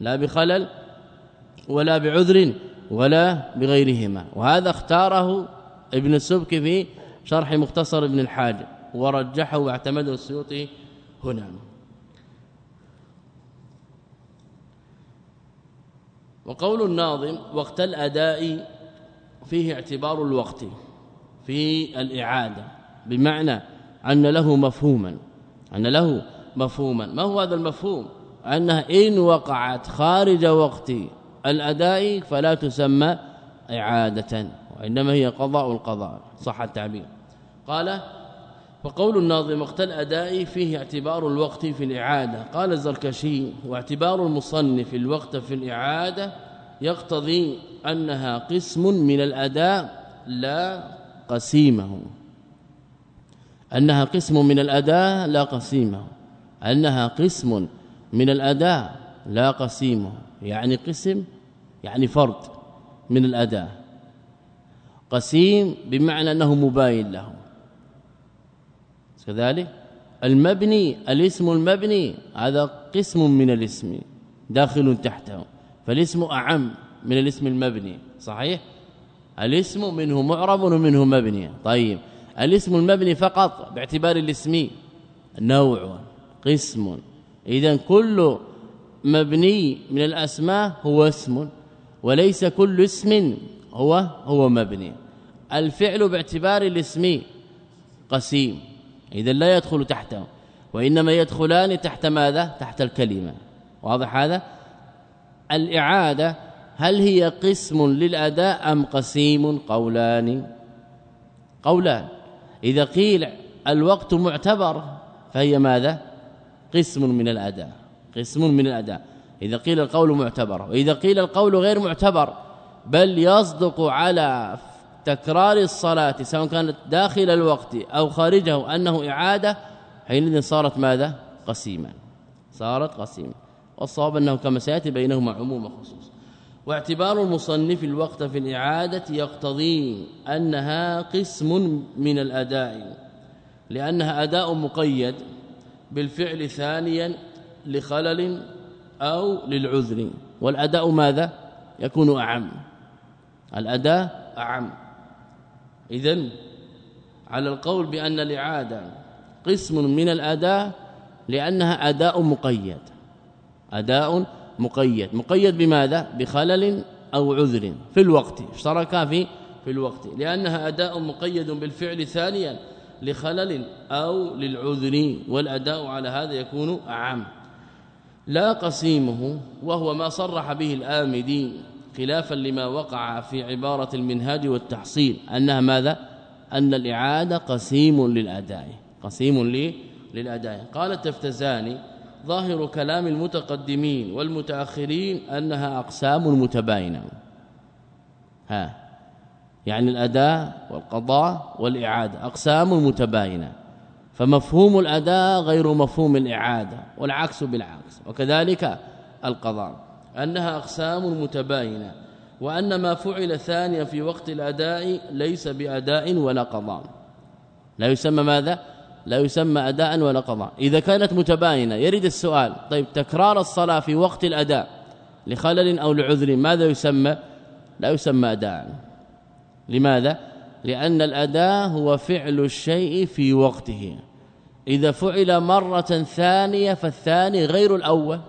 لا بخلل ولا بعذر ولا بغيرهما. وهذا اختاره ابن السبكي في شرح مختصر ابن الحاج ورجحه واعتمده السيوطي هنا. وقول الناظم وقت الأداء فيه اعتبار الوقت في الإعادة بمعنى أن له مفهوما أن له مفهوما. ما هو هذا المفهوم؟ انها إن وقعت خارج وقت الأداء فلا تسمى إعادة وإنما هي قضاء القضاء صح التعبير. قال وقول الناظم وقت الاداء فيه اعتبار الوقت في الإعادة. قال الزركشي واعتبار المصنف الوقت في الإعادة يقتضي أنها قسم من الأداء لا قسيمه. أنها قسم من الأداء لا قسيمه. أنها قسم من الأداء لا قسيمه. يعني قسم يعني فرد من الأداء. قسيم بمعنى أنه مباين له. كذلك؟ المبني الاسم المبني هذا قسم من الاسم داخل تحته فالاسم أعم من الاسم المبني صحيح؟ الاسم منه معرب ومنه مبني طيب. الاسم المبني فقط باعتبار الاسم نوع قسم. اذا كل مبني من الأسماء هو اسم وليس كل اسم هو هو مبني. الفعل باعتبار الاسم قسيم. اذا لا يدخل تحته وإنما يدخلان تحت ماذا؟ تحت الكلمة. واضح هذا؟ الإعادة هل هي قسم للأداء أم قسيم؟ قولان. قولان. إذا قيل الوقت معتبر فهي ماذا؟ قسم من الأداء. قسم من الأداء. إذا قيل القول معتبر وإذا قيل القول غير معتبر بل يصدق على تكرار الصلاة سواء كانت داخل الوقت أو خارجه أنه إعادة حينئذ صارت ماذا؟ قسيما صارت قسيما والصواب أنه كما سيأتي بينهما عموم وخصوص واعتبار المصنف الوقت في الإعادة يقتضي أنها قسم من الأداء لأنها أداء مقيد بالفعل ثانيا لخلل أو للعذر. والأداء ماذا؟ يكون أعم. الأداء أعم. إذا على القول بأن الإعادة قسم من الأداء لأنها أداء مقيد. أداء مقيد. مقيد بماذا؟ بخلل أو عذر في الوقت. اشتركا في في الوقت. لأنها أداء مقيد بالفعل ثانيا لخلل أو للعذر والأداء على هذا يكون أعم لا قسيمه وهو ما صرح به الآمدي خلافا لما وقع في عبارة المنهاج والتحصيل. أنها ماذا؟ أن الإعادة قسيم للأداء. قسيم للأداء. قال التفتزاني ظاهر كلام المتقدمين والمتأخرين أنها أقسام متباينة. ها. يعني الأداء والقضاء والإعادة أقسام متباينة. فمفهوم الأداء غير مفهوم الإعادة والعكس بالعكس. وكذلك القضاء. أنها أقسام متباينة وأن ما فعل ثانيا في وقت الأداء ليس بأداء ولا قضاء. لا يسمى ماذا؟ لا يسمى اداء ولا قضاء. إذا كانت متباينة يرد السؤال طيب تكرار الصلاة في وقت الأداء لخلل أو لعذر ماذا يسمى؟ لا يسمى اداء. لماذا؟ لأن الأداء هو فعل الشيء في وقته. إذا فعل مرة ثانية فالثاني غير الأول.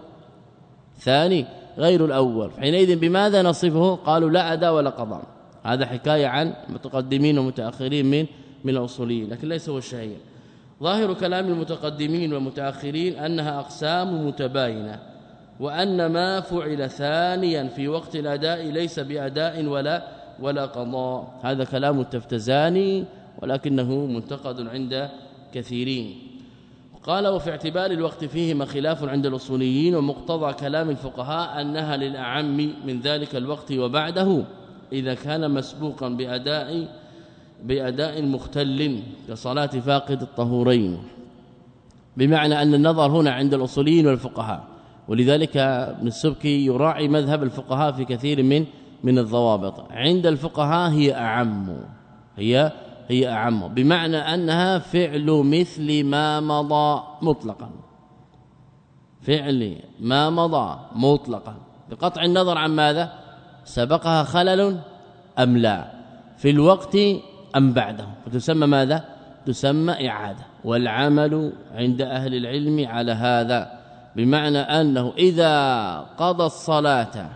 ثاني غير الأول. حينئذ بماذا نصفه؟ قالوا لا أداء ولا قضاء. هذا حكاية عن متقدمين ومتأخرين من من الأصوليين لكن ليس هو الشهير. ظاهر كلام المتقدمين والمتأخرين أنها أقسام متباينة وأن ما فعل ثانيا في وقت الأداء ليس بأداء ولا ولا قضاء. هذا كلام التفتزاني ولكنه منتقد عند كثيرين. قال وفي اعتبار الوقت فيهما خلاف عند الأصوليين ومقتضى كلام الفقهاء أنها للأعم من ذلك الوقت وبعده إذا كان مسبوقا باداء بأداء مختل كصلاة فاقد الطهورين. بمعنى أن النظر هنا عند الأصوليين والفقهاء ولذلك ابن السبكي يراعي مذهب الفقهاء في كثير من من الضوابط. عند الفقهاء هي أعم هي هي أعم. بمعنى أنها فعل مثل ما مضى مطلقا. فعل ما مضى مطلقا. بقطع النظر عن ماذا؟ سبقها خلل أم لا؟ في الوقت أم بعده؟ فتسمى ماذا؟ تسمى إعادة. والعمل عند أهل العلم على هذا. بمعنى أنه إذا قضى الصلاة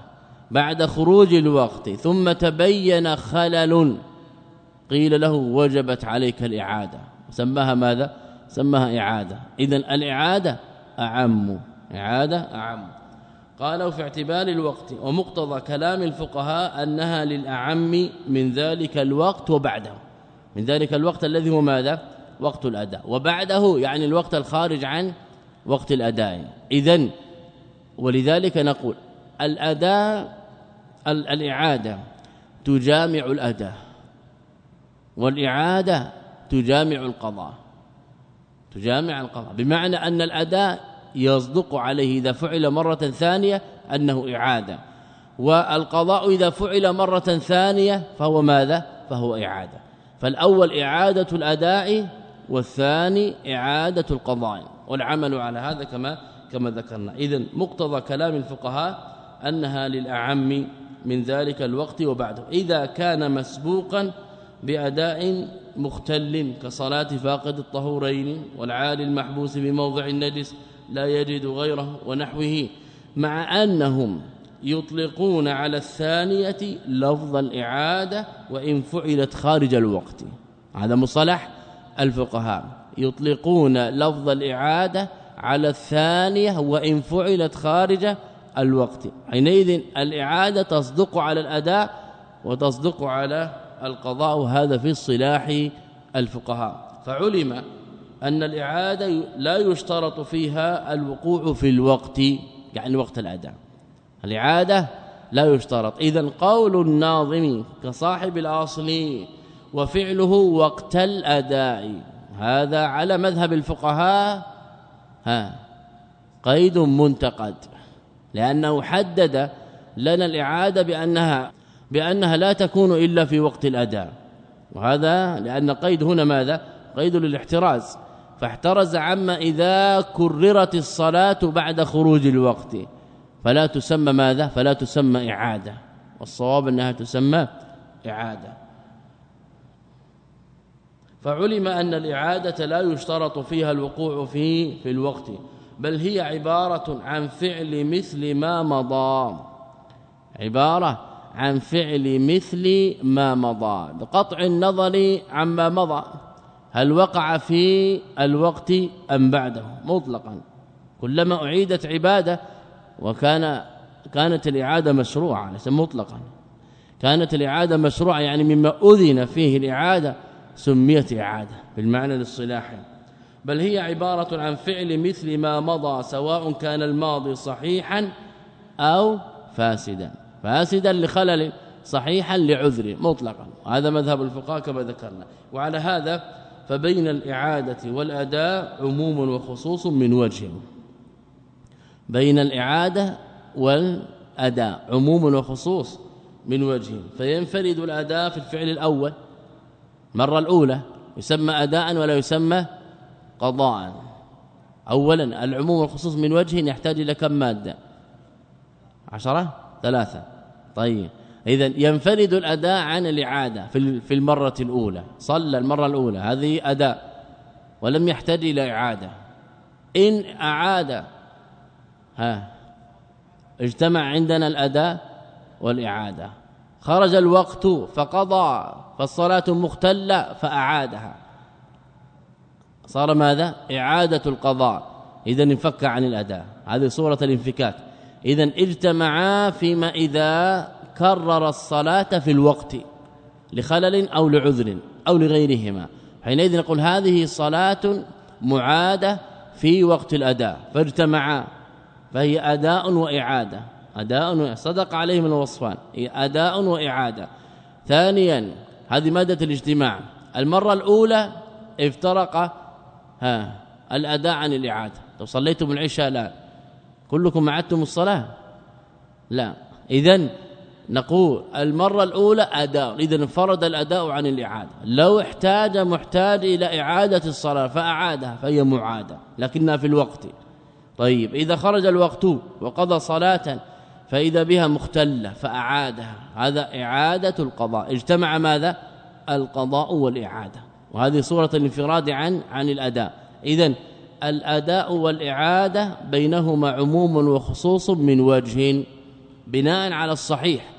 بعد خروج الوقت ثم تبين خلل قيل له وجبت عليك الإعادة. سماها ماذا؟ سماها إعادة. إذا الإعادة أعم. إعادة أعم. قالوا في اعتبار الوقت ومقتضى كلام الفقهاء أنها للأعم من ذلك الوقت وبعده. من ذلك الوقت الذي هو ماذا؟ وقت الأداء. وبعده يعني الوقت الخارج عن وقت الأداء. إذن ولذلك نقول الأداء الإعادة تجامع الأداء. والإعادة تجامع القضاء. تجامع القضاء. بمعنى أن الأداء يصدق عليه إذا فعل مرة ثانية أنه إعادة. والقضاء إذا فعل مرة ثانية فهو ماذا؟ فهو إعادة. فالأول إعادة الأداء والثاني إعادة القضاء. والعمل على هذا كما كما ذكرنا. اذا مقتضى كلام الفقهاء أنها للأعم من ذلك الوقت وبعده. إذا كان مسبوقا بأداء مختل كصلاة فاقد الطهورين والعالي المحبوس بموضع النجس لا يجد غيره ونحوه مع أنهم يطلقون على الثانية لفظ الإعادة وإن فعلت خارج الوقت. هذا مصطلح الفقهاء. يطلقون لفظ الإعادة على الثانية وإن فعلت خارج الوقت. حينئذ الإعادة تصدق على الأداء وتصدق على القضاء وهذا في الصلاح الفقهاء. فعلم أن الإعادة لا يشترط فيها الوقوع في الوقت يعني وقت الأداء. الإعادة لا يشترط. إذا قول الناظم كصاحب الأصل وفعله وقت الأداء هذا على مذهب الفقهاء ها قيد منتقد. لأنه حدد لنا الإعادة بأنها بأنها لا تكون إلا في وقت الأداء. وهذا لأن قيد هنا ماذا؟ قيد للاحتراز. فاحترز عما إذا كررت الصلاة بعد خروج الوقت. فلا تسمى ماذا؟ فلا تسمى إعادة. والصواب أنها تسمى إعادة. فعلم أن الإعادة لا يشترط فيها الوقوع في في الوقت بل هي عبارة عن فعل مثل ما مضى. عبارة عن فعل مثل ما مضى بقطع النظر عما مضى. هل وقع في الوقت أم بعده؟ مطلقا. كلما أعيدت عبادة وكان كانت الإعادة مشروعة ليس مطلقا. كانت الإعادة مشروعة يعني مما أذن فيه الإعادة سميت إعادة بالمعنى الاصطلاحي. بل هي عبارة عن فعل مثل ما مضى سواء كان الماضي صحيحا أو فاسدا. فاسدا لخلل صحيحا لعذر مطلقا. هذا مذهب الفقهاء كما ذكرنا. وعلى هذا فبين الإعادة والأداء عموم وخصوص من وجه بين الإعادة والأداء عموم وخصوص من وجه فينفرد الأداء في الفعل الأول. المره الأولى يسمى اداء ولا يسمى قضاء اولا العموم والخصوص من وجه يحتاج إلى كم مادة؟ عشرة؟ ثلاثة. طيب. اذا ينفرد الأداء عن الإعادة في في المرة الأولى. صلى المرة الأولى. هذه أداء. ولم يحتاج إلى إعادة. إن أعاد ها اجتمع عندنا الأداء والإعادة. خرج الوقت فقضى فالصلاة مختلة فأعادها. صار ماذا؟ إعادة القضاء. اذا انفك عن الأداء. هذه صورة الانفكاك. اذا اجتمعا فيما إذا كرر الصلاة في الوقت لخلل أو لعذر أو لغيرهما. حينئذ نقول هذه صلاة معادة في وقت الأداء فاجتمعا فهي أداء وإعادة. أداء صدق عليهم الوصفان أداء وإعادة. ثانيا هذه مادة الاجتماع. المرة الأولى افترق ها الأداء عن الإعادة. لو صليتم العشاء الآن؟ كلكم عدتم الصلاة؟ لا. اذا نقول المرة الأولى أداء. إذا انفرد الأداء عن الإعادة. لو احتاج محتاج إلى إعادة الصلاة فأعادها فهي معادة لكنها في الوقت. طيب إذا خرج الوقت وقضى صلاة فإذا بها مختلة فأعادها. هذا إعادة القضاء. اجتمع ماذا؟ القضاء والإعادة. وهذه صورة الانفراد عن عن الأداء. إذا الأداء والإعادة بينهما عموم وخصوص من وجه بناء على الصحيح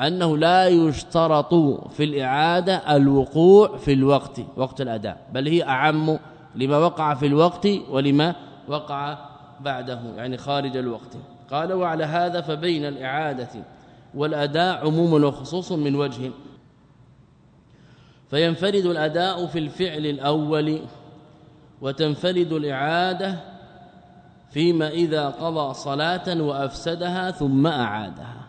أنه لا يشترط في الإعادة الوقوع في الوقت وقت الأداء بل هي أعم لما وقع في الوقت ولما وقع بعده يعني خارج الوقت. قال وعلى هذا فبين الإعادة والأداء عموم وخصوص من وجه فينفرد الأداء في الفعل الأول وتنفرد الإعادة فيما إذا قضى صلاة وأفسدها ثم أعادها.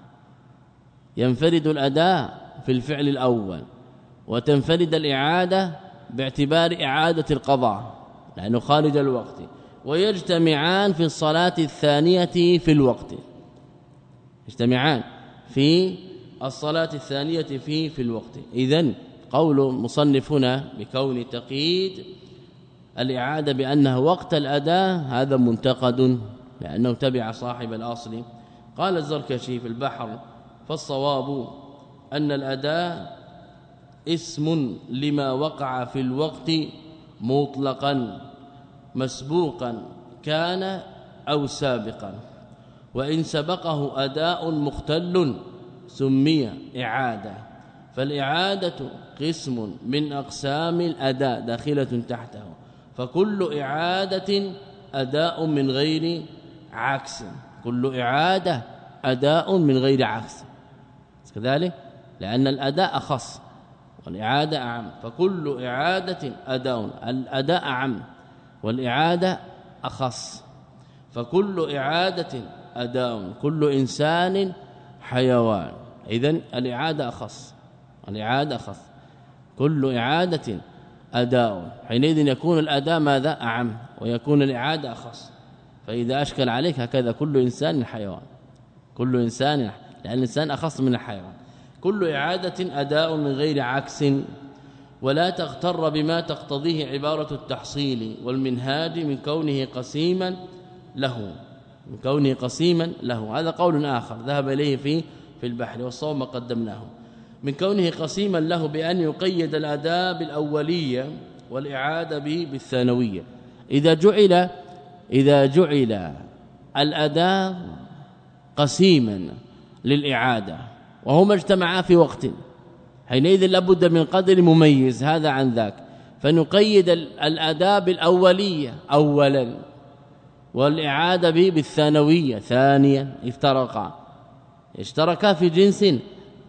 ينفرد الأداء في الفعل الأول وتنفرد الإعادة باعتبار إعادة القضاء لأنه خارج الوقت ويجتمعان في الصلاة الثانية في الوقت. يجتمعان في الصلاة الثانية في في الوقت. اذا قول مصنف هنا بكون تقييد الإعادة بأنها وقت الأداء هذا منتقد لأنه تبع صاحب الأصل. قال الزركشي في البحر فالصواب أن الأداء اسم لما وقع في الوقت مطلقا مسبوقا كان أو سابقا. وإن سبقه أداء مختل سمي إعادة. فالإعادة قسم من أقسام الأداء داخلة تحته. فكل إعادة أداء من غير عكس. كل إعادة أداء من غير عكس. كذلك؟ لأن الأداء أخص والإعادة أعم. فكل إعادة أداء الأداء أعم والإعادة أخص. فكل إعادة أداء كل إنسان حيوان. إذا الإعادة أخص الإعادة أخص. كل إعادة أداء حينئذ يكون الأداء ماذا؟ أعم ويكون الإعادة أخص. فإذا أشكل عليك هكذا كل إنسان حيوان. كل إنسان لأن الإنسان أخص من الحيوان. كل إعادة أداء من غير عكس. ولا تغتر بما تقتضيه عبارة التحصيل والمنهاج من كونه قسيما له. من كونه قسيما له. هذا قول آخر. ذهب إليه في في البحر والصوم قدمناه. من كونه قسيما له بأن يقيد الأداء بالأولية والإعادة به بالثانوية. إذا جعل إذا جعل الأداء قسيما للإعادة وهما اجتمعا في وقت حينئذ لابد من قدر مميز هذا عن ذاك. فنقيد الاداء بالاوليه اولا والإعادة به بالثانوية ثانيا افترقا. اشتركا في جنس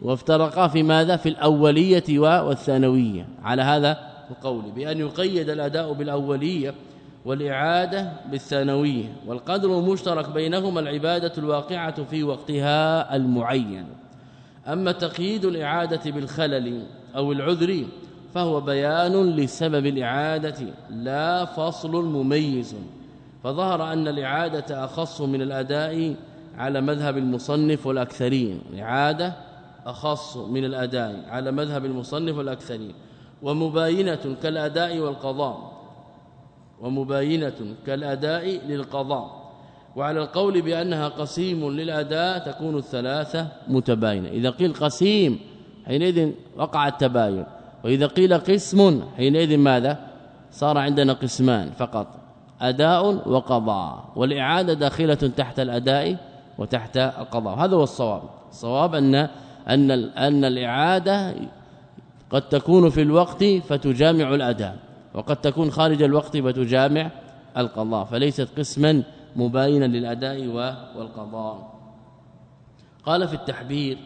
وافترقا في ماذا؟ في الأولية والثانوية. على هذا القول بأن يقيد الأداء بالأولية والإعادة بالثانوية. والقدر المشترك بينهما العبادة الواقعة في وقتها المعين. أما تقييد الإعادة بالخلل أو العذر فهو بيان لسبب الإعادة لا فصل مميز. فظهر أن الإعادة أخص من الأداء على مذهب المصنف والأكثرين. الإعادة أخص من الأداء على مذهب المصنف والأكثرين ومباينة كالأداء والقضاء ومباينة كالأداء للقضاء وعلى القول بأنها قسيم للأداء تكون الثلاثة متباينة. إذا قيل قسيم حينئذ وقع التباين وإذا قيل قسم حينئذ ماذا؟ صار عندنا قسمان فقط أداء وقضاء والإعادة داخلة تحت الأداء وتحت القضاء هذا هو الصواب. الصواب أن أن أن الإعادة قد تكون في الوقت فتجامع الأداء وقد تكون خارج الوقت فتجامع القضاء فليست قسما مباينا للأداء والقضاء. قال في التحبير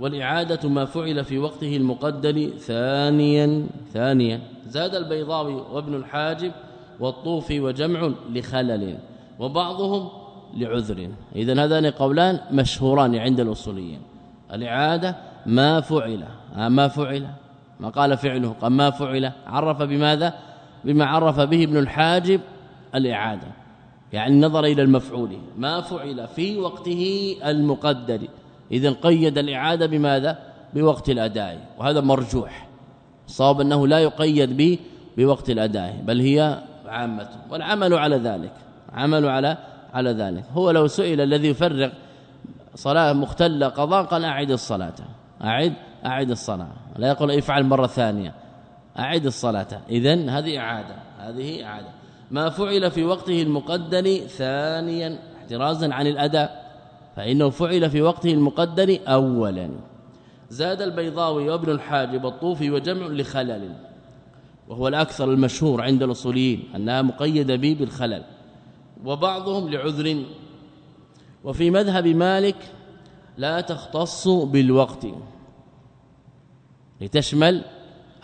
والإعادة ما فعل في وقته المقدر ثانيا ثانيا زاد البيضاوي وابن الحاجب والطوف وجمع لخلل وبعضهم لعذر. اذا هذان قولان مشهوران عند الأصوليين. الإعادة ما فعل. ما فعل. ما قال فعله. قال ما فعل. عرف بماذا؟ بما عرف به ابن الحاجب الإعادة. يعني نظر إلى المفعول. ما فعل في وقته المقدر. اذا قيد الإعادة بماذا؟ بوقت الأداء. وهذا مرجوح. صاب أنه لا يقيد به بوقت الأداء بل هي عامة. والعمل على ذلك. عمل على على ذلك. هو لو سئل الذي يفرق صلاة مختلة قضاء قال اعد الصلاة. اعد اعد الصلاة. لا يقول افعل مرة ثانية. اعد الصلاة. اذا هذه إعادة هذه إعادة. ما فعل في وقته المقدر ثانيا احترازا عن الأداء فإنه فعل في وقته المقدر اولا. زاد البيضاوي وابن الحاجب الطوفي وجمع لخلل وهو الأكثر المشهور عند الأصوليين أنها مقيدة به بالخلل. وبعضهم لعذر وفي مذهب مالك لا تختص بالوقت لتشمل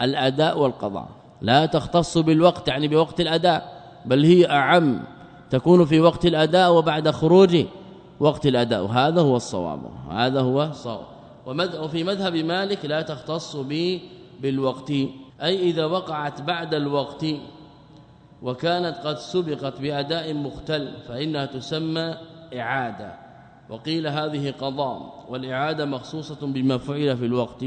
الأداء والقضاء. لا تختص بالوقت يعني بوقت الأداء بل هي أعم تكون في وقت الأداء وبعد خروج وقت الأداء. وهذا هو الصواب هذا هو الصواب. وفي مذهب مالك لا تختص به بالوقت. أي إذا وقعت بعد الوقت وكانت قد سبقت بأداء مختل فإنها تسمى إعادة. وقيل هذه قضاء والإعادة مخصوصة بما فعل في الوقت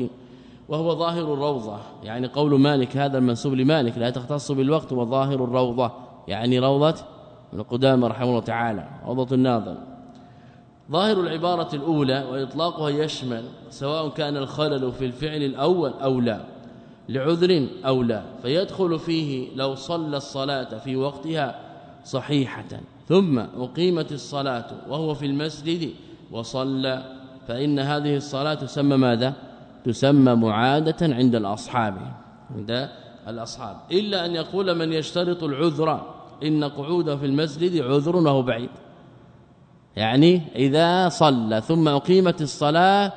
وهو ظاهر الروضة. يعني قول مالك هذا المنسوب لمالك لا تختص بالوقت وظاهر الروضة. يعني روضة من قدامى رحمه الله تعالى روضة الناظر. ظاهر العبارة الأولى وإطلاقها يشمل سواء كان الخلل في الفعل الأول أو لا لعذر أو لا فيدخل فيه لو صلى الصلاة في وقتها صحيحة. ثم أقيمت الصلاة وهو في المسجد وصلى. فإن هذه الصلاة تسمى ماذا؟ تسمى معادة عند الأصحاب عند الأصحاب. إلا أن يقول من يشترط العذر إن قعوده في المسجد عذر وهو بعيد. يعني إذا صلى ثم أقيمت الصلاة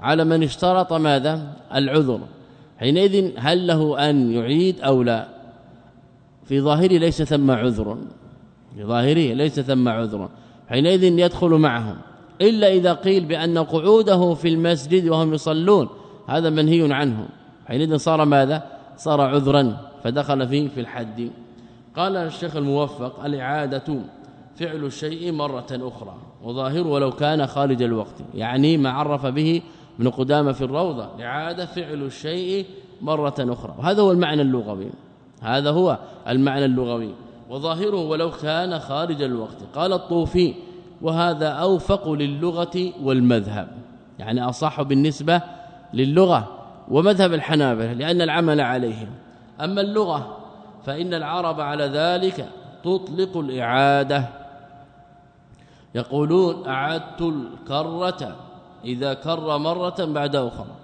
على من اشترط ماذا؟ العذر. حينئذ هل له أن يعيد أو لا؟ في ظاهره ليس ثم عذر. في ظاهره ليس ثم عذر حينئذ يدخل معهم إلا إذا قيل بأن قعوده في المسجد وهم يصلون. هذا منهي عنه حينئذ صار ماذا؟ صار عذرا فدخل فيه في الحد. قال الشيخ الموفق الإعادة فعل الشيء مرة أخرى وظاهر ولو كان خارج الوقت. يعني ما عرف به ابن قدامة في الروضة إعادة فعل الشيء مرة أخرى. وهذا هو المعنى اللغوي. هذا هو المعنى اللغوي. وظاهره ولو كان خارج الوقت. قال الطوفي وهذا أوفق للغة والمذهب. يعني أصح بالنسبة للغة ومذهب الحنابلة لأن العمل عليهم. أما اللغة فإن العرب على ذلك تطلق الإعادة. يقولون أعدت الكرة إذا كر مرة بعد أخرى.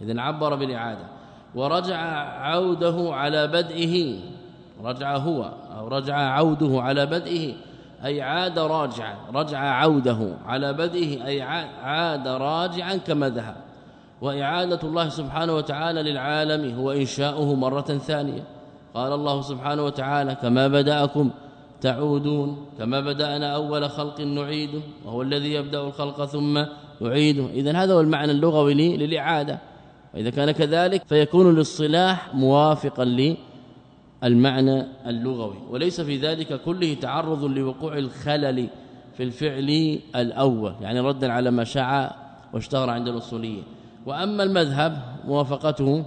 إذا عبر بالإعادة. ورجع عوده على بدئه رجع هو أو رجع عوده على بدئه أي عاد راجعا رجع عوده على بدئه أي عاد راجعا كما ذهب. وإعادة الله سبحانه وتعالى للعالم هو إنشاؤه مرة ثانية. قال الله سبحانه وتعالى كما بدأكم تعودون كما بدأنا أول خلق نعيد وهو الذي يبدأ الخلق ثم يعيده إذا هذا هو المعنى اللغوي للإعادة. وإذا كان كذلك فيكون الاصطلاح موافقا للمعنى اللغوي وليس في ذلك كله تعرض لوقوع الخلل في الفعل الأول يعني ردا على ما شاع واشتهر عند الاصوليين وأما المذهب موافقته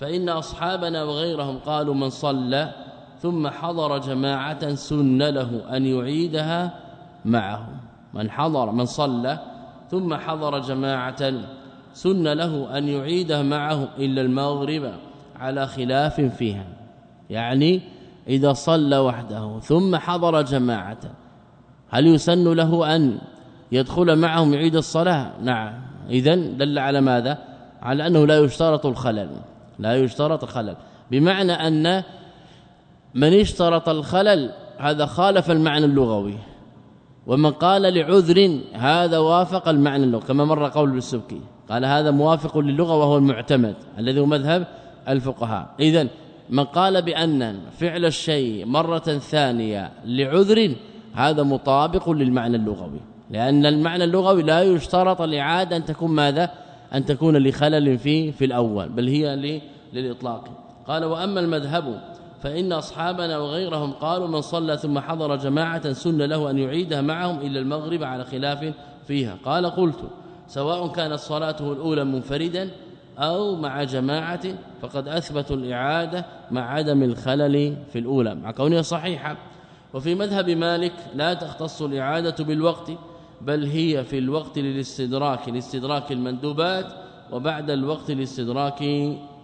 فإن أصحابنا وغيرهم قالوا من صلى ثم حضر جماعة سن له أن يعيدها معهم. من حضر من صلى ثم حضر جماعة سن له أن يعيدها معه إلا المغرب على خلاف فيها. يعني إذا صلى وحده ثم حضر جماعة هل يسن له أن يدخل معهم يعيد الصلاة؟ نعم. اذا دل على ماذا؟ على أنه لا يشترط الخلل. لا يشترط الخلل. بمعنى أن من اشترط الخلل هذا خالف المعنى اللغوي. ومن قال لعذر هذا وافق المعنى اللغوي. كما مر قول بالسبكي قال هذا موافق للغة وهو المعتمد الذي هو مذهب الفقهاء. اذا من قال بأن فعل الشيء مرة ثانية لعذر هذا مطابق للمعنى اللغوي. لأن المعنى اللغوي لا يشترط الإعادة أن تكون ماذا؟ أن تكون لخلل في في الأول بل هي للإطلاق. قال وأما المذهب فإن أصحابنا وغيرهم قالوا من صلى ثم حضر جماعة سن له أن يعيدها معهم إلى المغرب على خلاف فيها. قال قلت سواء كانت صلاته الأولى منفردا أو مع جماعة فقد أثبتوا الإعادة مع عدم الخلل في الأولى مع كونها صحيحة. وفي مذهب مالك لا تختص الإعادة بالوقت بل هي في الوقت للاستدراك لاستدراك المندوبات وبعد الوقت لاستدراك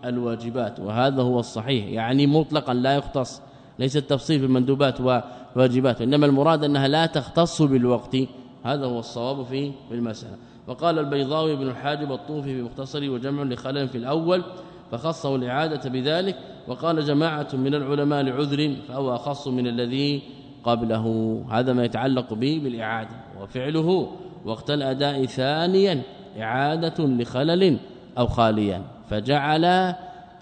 الواجبات. وهذا هو الصحيح يعني مطلقا لا يختص ليس التفصيل في المندوبات وواجبات انما المراد أنها لا تختص بالوقت. هذا هو الصواب في المسألة. وقال البيضاوي بن الحاجب الطوفي في مختصره وجمع لخلل في الأول فخصه الإعادة بذلك وقال جماعة من العلماء لعذر فهو أخص من الذي قبله. هذا ما يتعلق به بالإعادة وفعله وقت الأداء ثانيا إعادة لخلل أو خاليا فجعل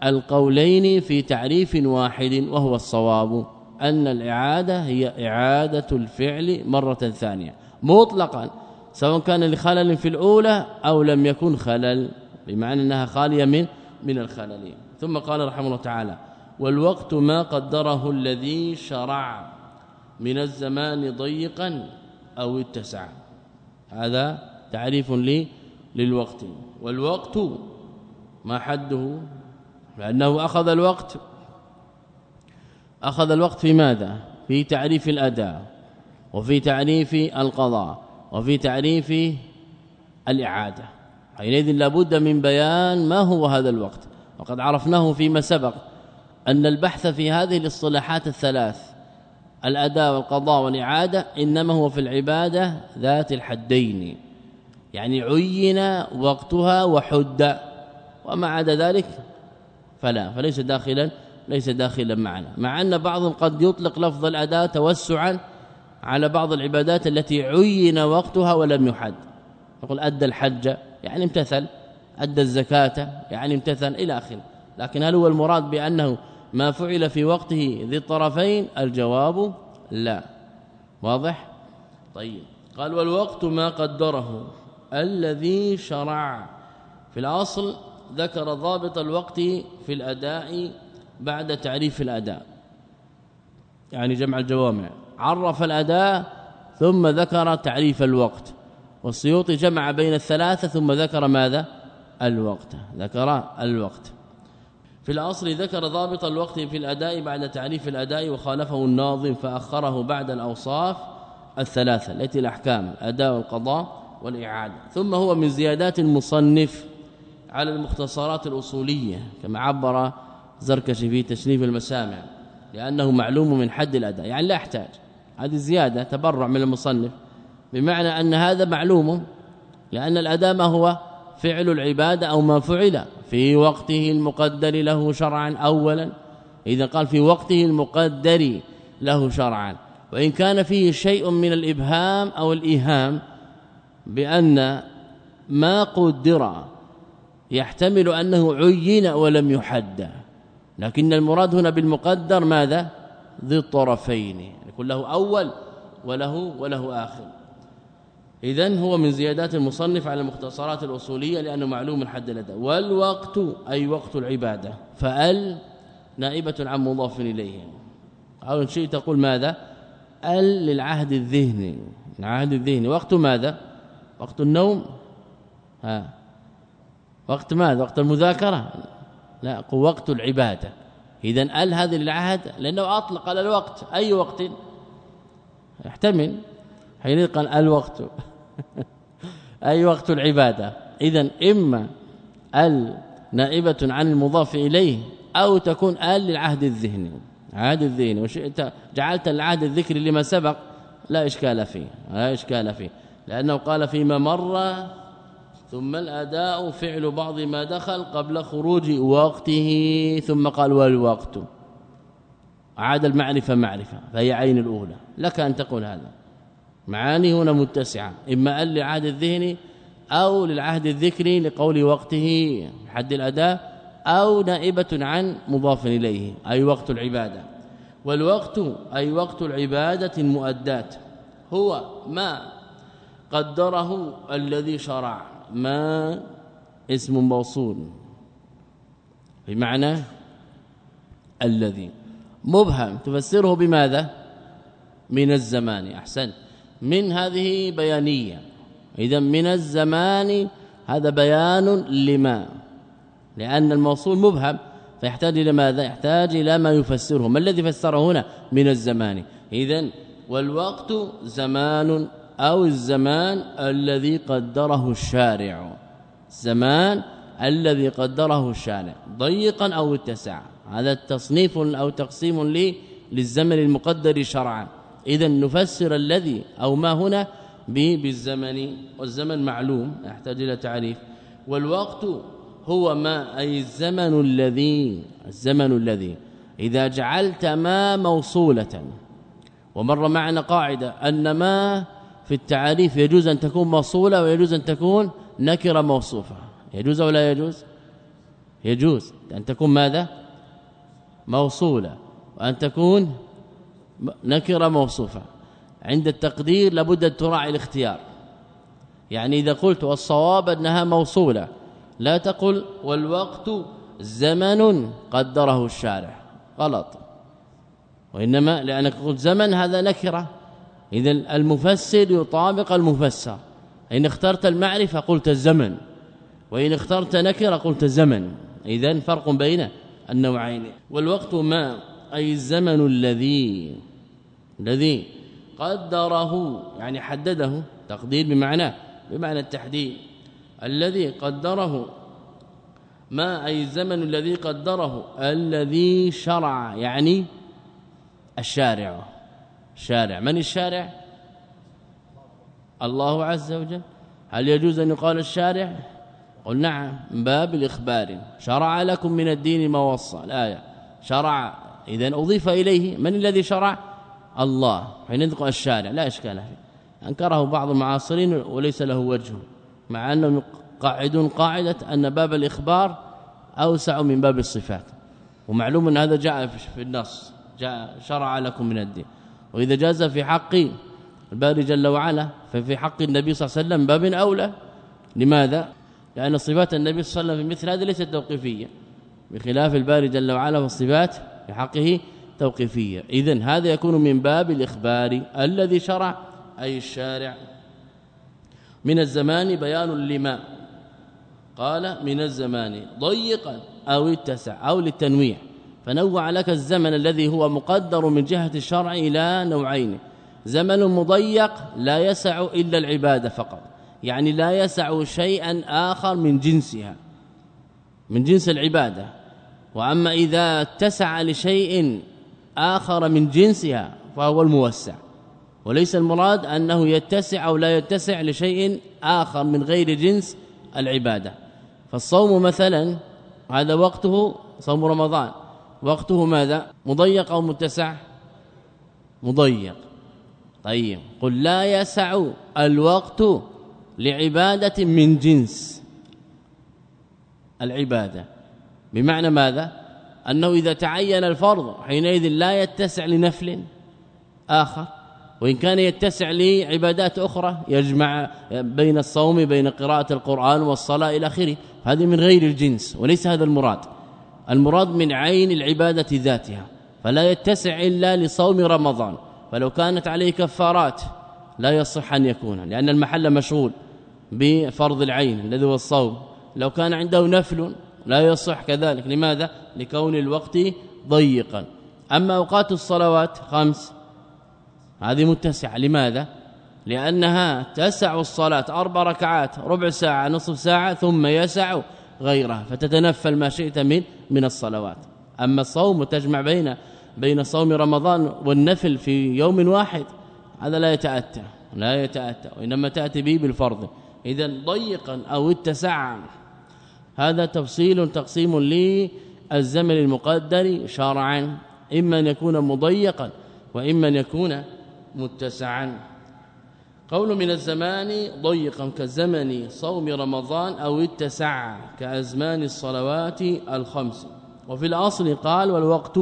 القولين في تعريف واحد وهو الصواب أن الإعادة هي إعادة الفعل مرة ثانية مطلقا سواء كان لخلل في الأولى أو لم يكن خلل بمعنى إنها خالية من من الخلل ثم قال رحمه الله تعالى والوقت ما قدره الذي شرع من الزمان ضيقا أو اتسع. هذا تعريف لي للوقت. والوقت ما حده؟ لأنه أخذ الوقت. أخذ الوقت في ماذا؟ في تعريف الأداء وفي تعريف القضاء. وفي تعريف الإعادة. حينئذ لابد من بيان ما هو هذا الوقت. وقد عرفناه فيما سبق أن البحث في هذه الاصطلاحات الثلاث الأداء والقضاء والإعادة إنما هو في العبادة ذات الحدين. يعني عين وقتها وحد وما عدا ذلك فلا فليس داخلا ليس داخلا معنا. مع أن بعضهم قد يطلق لفظ الأداء توسعا على بعض العبادات التي عين وقتها ولم يحد. يقول أدى الحج يعني امتثل. أدى الزكاة يعني امتثل إلى آخره. لكن هل هو المراد بأنه ما فعل في وقته ذي الطرفين؟ الجواب لا. واضح؟ طيب. قال والوقت ما قدره الذي شرع. في الأصل ذكر ضابط الوقت في الأداء بعد تعريف الأداء. يعني جمع الجوامع. عرف الأداء ثم ذكر تعريف الوقت. والسيوطي جمع بين الثلاثة ثم ذكر ماذا؟ الوقت. ذكر الوقت. في الأصل ذكر ضابط الوقت في الأداء بعد تعريف الأداء وخالفه الناظم فأخره بعد الأوصاف الثلاثة التي الأحكام الأداء والقضاء والإعادة. ثم هو من زيادات المصنف على المختصرات الأصولية كما عبر زركشي في تشنيف المسامع لأنه معلوم من حد الأداء. يعني لا يحتاج. هذه زيادة تبرع من المصنف. بمعنى أن هذا معلوم لأن الأداء ما هو؟ فعل العبادة أو ما فعل. في وقته المقدر له شرعا اولا. إذا قال في وقته المقدر له شرعا. وإن كان فيه شيء من الإبهام أو الإيهام بأن ما قدر يحتمل أنه عين ولم يحد. لكن المراد هنا بالمقدر ماذا؟ ذي الطرفين. يكون له أول وله وله آخر. اذا هو من زيادات المصنف على المختصرات الأصولية لأنه معلوم من حد الأداء والوقت أي وقت العبادة. فأل نائبة عن مضاف إليه. أو شيء تقول ماذا؟ أل للعهد الذهني. العهد الذهني. وقت ماذا؟ وقت النوم؟ ها. وقت ماذا؟ وقت المذاكرة؟ لا وقت العبادة. اذا أل هذه العهد لأنه أطلق على الوقت. أي وقت؟ يحتمل حين قال الوقت. *laughs* أي وقت العبادة. اذا إما ال نائبة عن المضاف إليه أو تكون ال للعهد الذهني. عهد الذهني. وشئت جعلت العهد الذكري لما سبق. لا إشكال فيه. لا إشكال فيه. لأنه قال فيما مر ثم الأداء فعل بعض ما دخل قبل خروج وقته. ثم قال والوقت. عاد المعرفة معرفة فهي عين الأولى. لك أن تقول هذا. معاني هنا متسعة. إما للعهد الذهني أو للعهد الذكري لقول وقته حد الأداء أو نائبة عن مضاف إليه أي وقت العبادة. والوقت أي وقت العبادة المؤدات. هو ما قدره الذي شرع. ما اسم موصول. بمعنى الذي. مبهم. تفسره بماذا؟ من الزمان. أحسن. من هذه بيانية. اذا من الزمان هذا بيان لما؟ لأن الموصول مبهم. فيحتاج إلى ماذا؟ يحتاج إلى ما يفسره. ما الذي فسره هنا؟ من الزمان. اذا والوقت زمان أو الزمان الذي قدره الشارع. زمان الذي قدره الشارع. ضيقا أو اتسع هذا التصنيف أو تقسيم لي للزمن المقدر شرعا. اذا نفسر الذي أو ما هنا بالزمن والزمن معلوم يحتاج إلى تعريف. والوقت هو ما أي الزمن الذي الزمن الذي إذا جعلت ما موصولة. ومر معنا قاعدة أن ما في التعاريف يجوز أن تكون موصولة ويجوز أن تكون نكرة موصوفة. يجوز أو لا يجوز؟ يجوز. أن تكون ماذا؟ موصولة. وأن تكون نكرة موصوفة. عند التقدير لابد أن تراعي الاختيار. يعني إذا قلت والصواب أنها موصولة لا تقل والوقت زمن قدره الشارع غلط. وإنما لأنك قلت زمن هذا نكرة. اذا المفسر يطابق المفسر. إن اخترت المعرفة قلت الزمن وإن اخترت نكرة قلت زمن. اذا فرق بين النوعين. والوقت ما أي الزمن الذي الذي قدره يعني حدده تقدير بمعنى بمعنى التحديد. الذي قدره ما أي الزمن الذي قدره الذي شرع يعني الشارع. الشارع من الشارع؟ الله عز وجل. هل يجوز أن يقال الشارع؟ قل نعم من باب الإخبار. شرع لكم من الدين ما وصى. الآية. شرع. اذا أضيف إليه. من الذي شرع؟ الله. حين يذكر الشارع. لا إشكال فيه. أنكره بعض المعاصرين وليس له وجه مع أنهم قاعدون قاعدة أن باب الإخبار أوسع من باب الصفات. ومعلوم أن هذا جاء في النص. جاء شرع لكم من الدين. وإذا جاز في حق الباري جل وعلا ففي حق النبي صلى الله عليه وسلم باب أولى. لماذا؟ لأن صفات النبي صلى الله عليه وسلم مثل هذا ليست توقيفية. بخلاف الباري جل وعلا والصفات في حقه توقيفية. اذا هذا يكون من باب الإخبار الذي شرع أي الشارع. من الزمان بيان لما. قال من الزمان ضيقا أو اتسع أو للتنويع. فنوع لك الزمن الذي هو مقدر من جهة الشرع إلى نوعين. زمن مضيق لا يسع إلا العبادة فقط. يعني لا يسع شيئا آخر من جنسها من جنس العبادة. وأما إذا اتسع لشيء آخر من جنسها فهو الموسع. وليس المراد أنه يتسع أو لا يتسع لشيء آخر من غير جنس العبادة. فالصوم مثلا هذا وقته صوم رمضان. وقته ماذا؟ مضيق أو متسع؟ مضيق. طيب قل لا يسع الوقت لعبادة من جنس. العبادة. بمعنى ماذا؟ أنه إذا تعين الفرض حينئذ لا يتسع لنفل آخر وإن كان يتسع لعبادات أخرى يجمع بين الصوم بين قراءة القرآن والصلاة إلى آخره. هذه من غير الجنس وليس هذا المراد. المراد من عين العبادة ذاتها. فلا يتسع إلا لصوم رمضان. فلو كانت عليه كفارات لا يصح أن يكون لأن المحل مشغول. بفرض العين الذي هو الصوم. لو كان عنده نفل لا يصح كذلك. لماذا؟ لكون الوقت ضيقا. أما أوقات الصلوات خمس. هذه متسعة. لماذا؟ لأنها تسع الصلاة أربع ركعات ربع ساعة نصف ساعة ثم يسع غيرها. فتتنفل ما شئت من من الصلوات. أما الصوم تجمع بين بين صوم رمضان والنفل في يوم واحد هذا لا يتأتى لا يتأتى وإنما تأتي به بالفرض. إذا ضيقا أو اتسع هذا تفصيل تقسيم للزمن المقدر شرعا. إما أن يكون مضيقا وإما أن يكون متسعا. قول من الزمان ضيقا كزمن صوم رمضان أو اتسع كأزمان الصلوات الخمس. وفي الأصل قال والوقت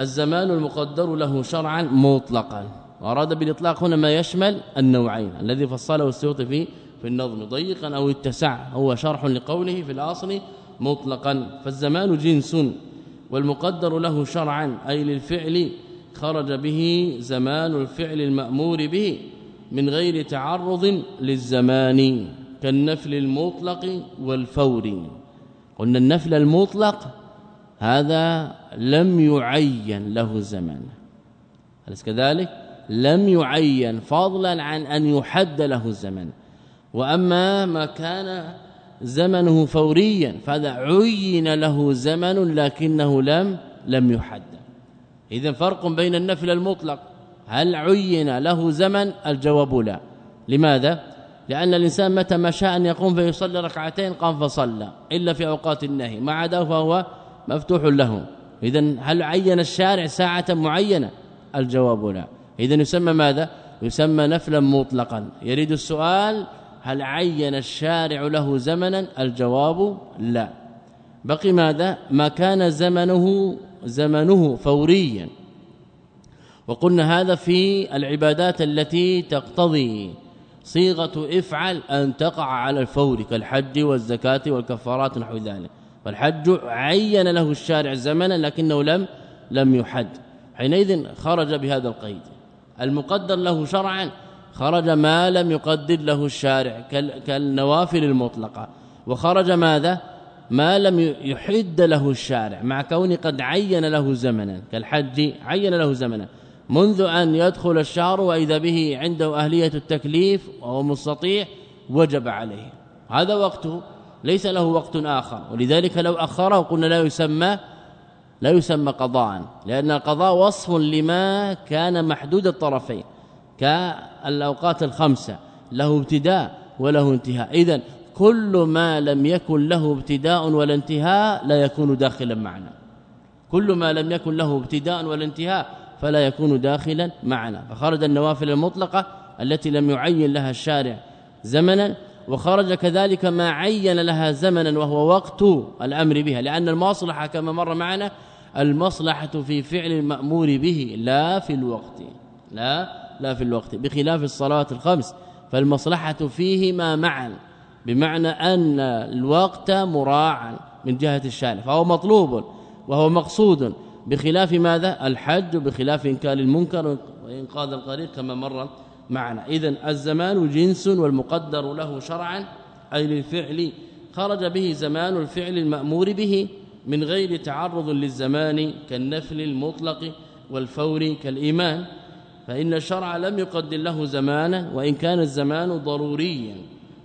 الزمان المقدر له شرعا مطلقا. وأراد بالإطلاق هنا ما يشمل النوعين الذي فصله السيوطي في في النظم ضيقا أو اتسع. هو شرح لقوله في الأصل مطلقا. فالزمان جنس والمقدر له شرعا. أي للفعل خرج به زمان الفعل المأمور به من غير تعرض للزمان كالنفل المطلق والفور. قلنا النفل المطلق هذا لم يعين له زمان. أليس كذلك؟ لم يعين فضلا عن أن يحد له الزمن وأما ما كان زمنه فوريا فهذا عين له زمن لكنه لم لم يحد اذا فرق بين النفل المطلق هل عين له زمن؟ الجواب لا. لماذا؟ لأن الإنسان متى ما شاء أن يقوم فيصلي ركعتين قام فصلى إلا في أوقات النهي ما عداه فهو مفتوح له. اذا هل عين الشارع ساعة معينة؟ الجواب لا. اذا يسمى ماذا؟ يسمى نفلا مطلقا. يريد السؤال هل عين الشارع له زمنا؟ الجواب لا. بقي ماذا؟ ما كان زمنه زمنه فوريا. وقلنا هذا في العبادات التي تقتضي صيغة افعل أن تقع على الفور كالحج والزكاة والكفارات نحو ذلك. فالحج عين له الشارع زمنا لكنه لم لم يحد. حينئذ خرج بهذا القيد. المقدر له شرعا. خرج ما لم يقدر له الشارع كالنوافل المطلقة. وخرج ماذا؟ ما لم يحد له الشارع مع كون قد عين له زمنا كالحج عين له زمنا. منذ أن يدخل الشهر وإذا به عنده أهلية التكليف وهو مستطيع وجب عليه. هذا وقته ليس له وقت آخر. ولذلك لو أخره قلنا لا يسمى لا يسمى قضاء لأن القضاء وصف لما كان محدود الطرفين كالاوقات الخمسة له ابتداء وله انتهاء. اذا كل ما لم يكن له ابتداء ولا انتهاء لا يكون داخلا معنا. كل ما لم يكن له ابتداء ولا انتهاء فلا يكون داخلا معنا. فخرج النوافل المطلقة التي لم يعين لها الشارع زمنا وخرج كذلك ما عين لها زمنا وهو وقت الأمر بها. لأن المصلحة كما مر معنا المصلحة في فعل المأمور به لا في الوقت لا لا في الوقت بخلاف الصلاة الخمس. فالمصلحة فيهما معا بمعنى أن الوقت مراعا من جهة الشارع فهو مطلوب وهو مقصود. بخلاف ماذا؟ الحج بخلاف إنكار المنكر وإنقاذ القريب كما مر معنا. اذا الزمان جنس والمقدر له شرعا أي للفعل خرج به زمان الفعل المأمور به من غير تعرض للزمان كالنفل المطلق والفور كالإيمان. فإن الشرع لم يقدر له زمانا وإن كان الزمان ضروريا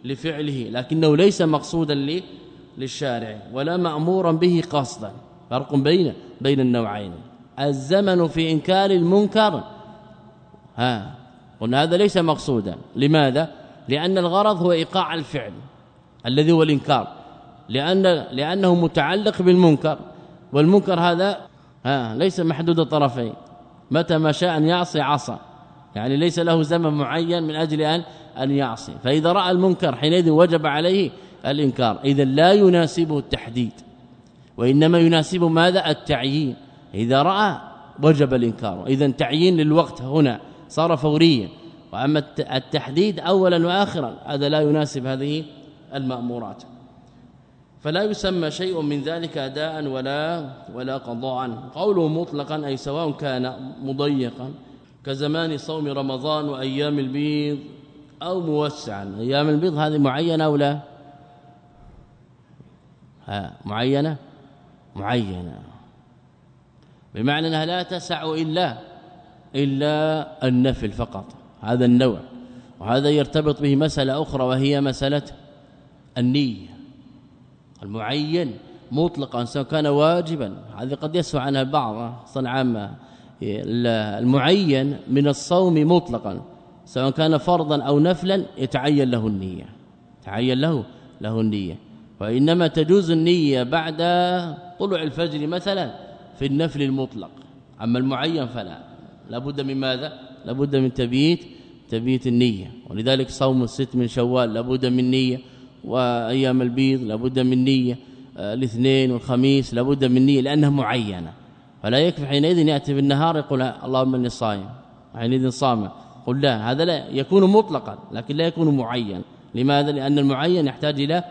لفعله لكنه ليس مقصودا للشارع ولا مأمورا به قصدا. فرق بين بين النوعين. الزمن في إنكار المنكر ها قلنا هذا ليس مقصودا. لماذا؟ لأن الغرض هو إيقاع الفعل الذي هو الإنكار. لأن لأنه متعلق بالمنكر والمنكر هذا ها ليس محدود الطرفين متى ما شاء أن يعصي عصى يعني ليس له زمن معين من أجل أن أن يعصي. فإذا رأى المنكر حينئذ وجب عليه الإنكار. إذا لا يناسبه التحديد. وإنما يناسب ماذا؟ التعيين. إذا رأى وجب الإنكار. إذا تعيين للوقت هنا صار فوريا. وأما التحديد أولا وآخرا هذا لا يناسب هذه المأمورات. فلا يسمى شيء من ذلك اداء ولا ولا قضاء. قوله مطلقا أي سواء كان مضيقا كزمان صوم رمضان وأيام البيض أو موسعا. أيام البيض هذه معينة أو لا؟ ها معينة؟ معينة. بمعنى أنها لا تسع إلا إلا النفل فقط. هذا النوع. وهذا يرتبط به مسألة أخرى وهي مسألة النية. المعين مطلقا سواء كان واجبا. هذا قد يسمع عنها البعض أصلا عامة. المعين من الصوم مطلقا سواء كان فرضا أو نفلا يتعين له النية. تعين له له النية. وإنما تجوز النية بعد طلوع الفجر مثلا في النفل المطلق. أما المعين فلا. لابد من ماذا؟ لابد من تبييت تبيت النية. ولذلك صوم الست من شوال لابد من نية. وأيام البيض لابد من نية آه، الاثنين والخميس لابد من نية لأنها معينة. فلا يكفي حينئذ يأتي بالنهار يقول اللهم إني صائم. حينئذ صام. قل لا هذا لا يكون مطلقا لكن لا يكون معين. لماذا؟ لأن المعين يحتاج إلى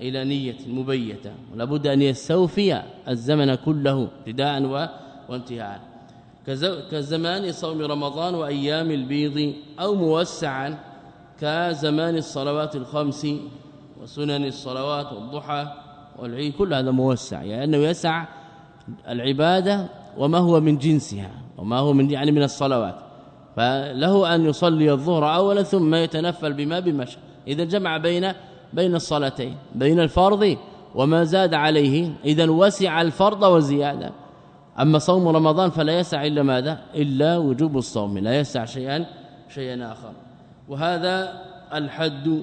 إلى نية مبيتة. ولا بد أن يستوفي الزمن كله ابتداء وانتهاء. كزمان صوم رمضان وأيام البيض أو موسعا كزمان الصلوات الخمس وسنن الصلوات والضحى والعيد كل هذا موسع يعني أنه يسع العبادة وما هو من جنسها وما هو من يعني من الصلوات. فله أن يصلي الظهر اولا ثم يتنفل بما بمشى. إذا جمع بين بين الصلاتين بين الفرض وما زاد عليه إذا وسع الفرض وزيادة. أما صوم رمضان فلا يسع إلا ماذا؟ إلا وجوب الصوم لا يسع شيئا شيئا آخر. وهذا الحد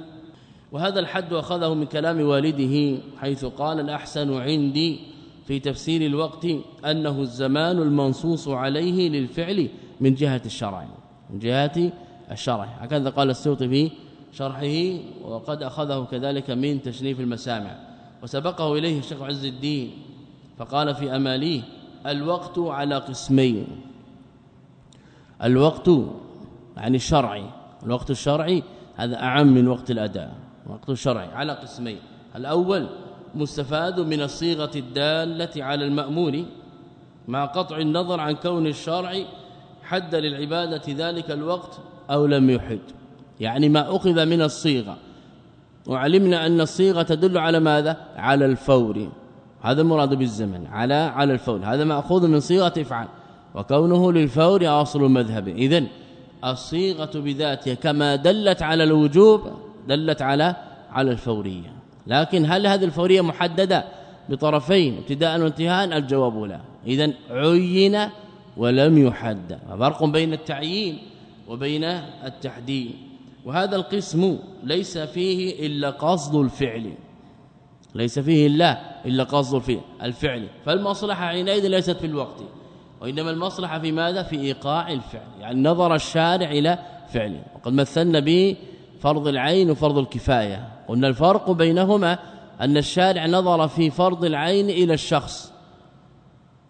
وهذا الحد أخذه من كلام والده حيث قال الأحسن عندي في تفسير الوقت أنه الزمان المنصوص عليه للفعل من جهة الشرع من جهة الشرع. هكذا قال السيوطي في شرحه وقد أخذه كذلك من تشريف المسامع. وسبقه إليه الشيخ عز الدين فقال في أماليه الوقت على قسمين. الوقت يعني الشرعي الوقت الشرعي هذا أعم من وقت الأداء. الوقت الشرعي على قسمين. الأول مستفاد من الصيغة الدالة على المامور مع قطع النظر عن كون الشرع حد للعبادة ذلك الوقت أو لم يحد. يعني ما أخذ من الصيغة. وعلمنا أن الصيغة تدل على ماذا؟ على الفور. هذا المراد بالزمن. على على الفور. هذا ماخوذ من صيغة افعل. وكونه للفور أصل المذهب اذا الصيغة بذاتها كما دلت على الوجوب دلت على على الفورية. لكن هل هذه الفورية محددة بطرفين ابتداء وانتهاء؟ الجواب لا. اذا عين ولم يحد فرق بين التعيين وبين التحديد. وهذا القسم ليس فيه إلا قصد الفعل. ليس فيه إلا إلا قصد الفعل. فالمصلحة حينئذ ليست في الوقت. وإنما المصلحة في ماذا؟ في إيقاع الفعل. يعني نظر الشارع إلى فعله. وقد مثلنا به فرض العين وفرض الكفاية. قلنا الفرق بينهما أن الشارع نظر في فرض العين إلى الشخص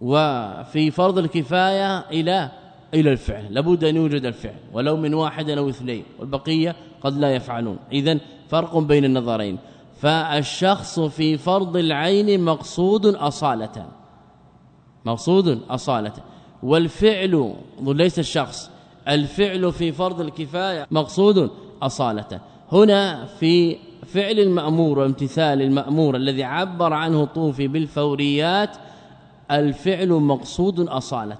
وفي فرض الكفاية إلى إلى الفعل. لابد أن يوجد الفعل ولو من واحد أو اثنين والبقية قد لا يفعلون. اذا فرق بين النظرين. فالشخص في فرض العين مقصود أصالة. مقصود أصالة. والفعل ليس الشخص الفعل في فرض الكفاية مقصود اصاله هنا في فعل المأمور وامتثال المأمور الذي عبر عنه الطوفي بالفوريات الفعل مقصود اصاله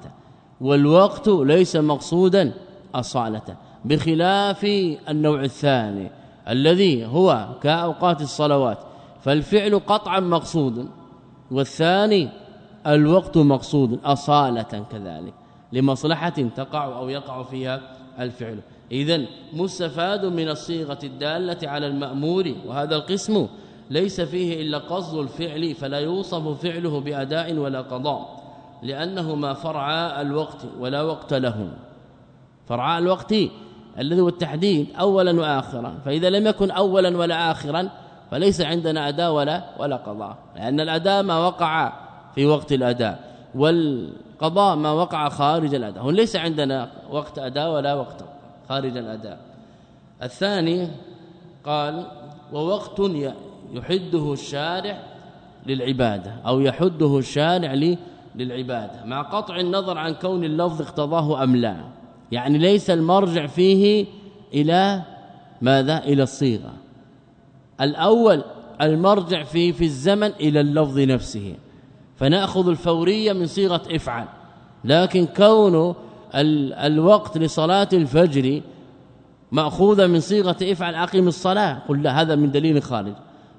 والوقت ليس مقصودا اصاله بخلاف النوع الثاني الذي هو كأوقات الصلوات فالفعل قطعا مقصود والثاني الوقت مقصود أصالة كذلك لمصلحة تقع أو يقع فيها الفعل. اذا مستفاد من الصيغة الدالة على المأمور وهذا القسم ليس فيه إلا قصد الفعل فلا يوصف فعله بأداء ولا قضاء لأنه ما فرع الوقت ولا وقت له. فرع الوقت الذي هو التحديد اولا واخرا. فإذا لم يكن اولا ولا اخرا فليس عندنا أداء ولا ولا قضاء. لأن الأداء ما وقع في وقت الأداء والقضاء ما وقع خارج الأداء. هون ليس عندنا وقت أداء ولا وقت. خارج الأداء. الثاني قال ووقت يحده الشارع للعبادة أو يحده الشارع للعبادة. مع قطع النظر عن كون اللفظ اقتضاه أم لا. يعني ليس المرجع فيه إلى ماذا؟ إلى الصيغة. الأول المرجع فيه في الزمن إلى اللفظ نفسه. فنأخذ الفورية من صيغة إفعل. لكن كون الوقت لصلاة الفجر مأخوذة من صيغة افعل أقم الصلاة. قل لا هذا من دليل خارج.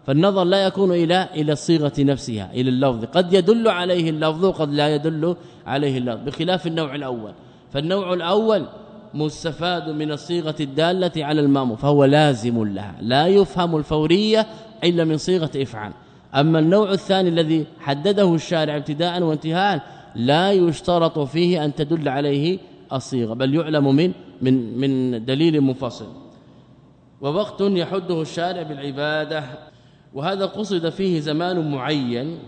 فالنظر لا يكون إلى إلى الصيغه نفسها إلى اللفظ. قد يدل عليه اللفظ وقد لا يدل عليه اللفظ بخلاف النوع الأول. فالنوع الأول مستفاد من الصيغة الدالة على المامو فهو لازم لها. لا يفهم الفورية إلا من صيغة افعل. أما النوع الثاني الذي حدده الشارع ابتداء وانتهاء لا يشترط فيه أن تدل عليه الصيغة بل يعلم من من من دليل منفصل ووقت يحده الشارع بالعبادة وهذا قصد فيه زمان معين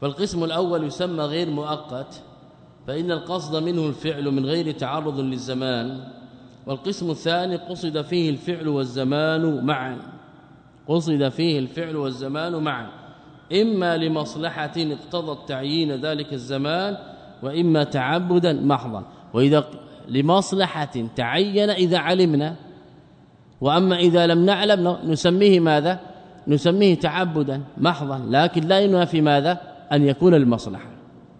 فالقسم الأول يسمى غير مؤقت فإن القصد منه الفعل من غير تعرض للزمان والقسم الثاني قصد فيه الفعل والزمان معا قصد فيه الفعل والزمان معا. إما لمصلحة اقتضت تعيين ذلك الزمان وإما تعبدا محضا. وإذا لمصلحة تعين إذا علمنا. وأما إذا لم نعلم نسميه ماذا؟ نسميه تعبدا محضا. لكن لا ينافي ماذا؟ أن يكون المصلحة.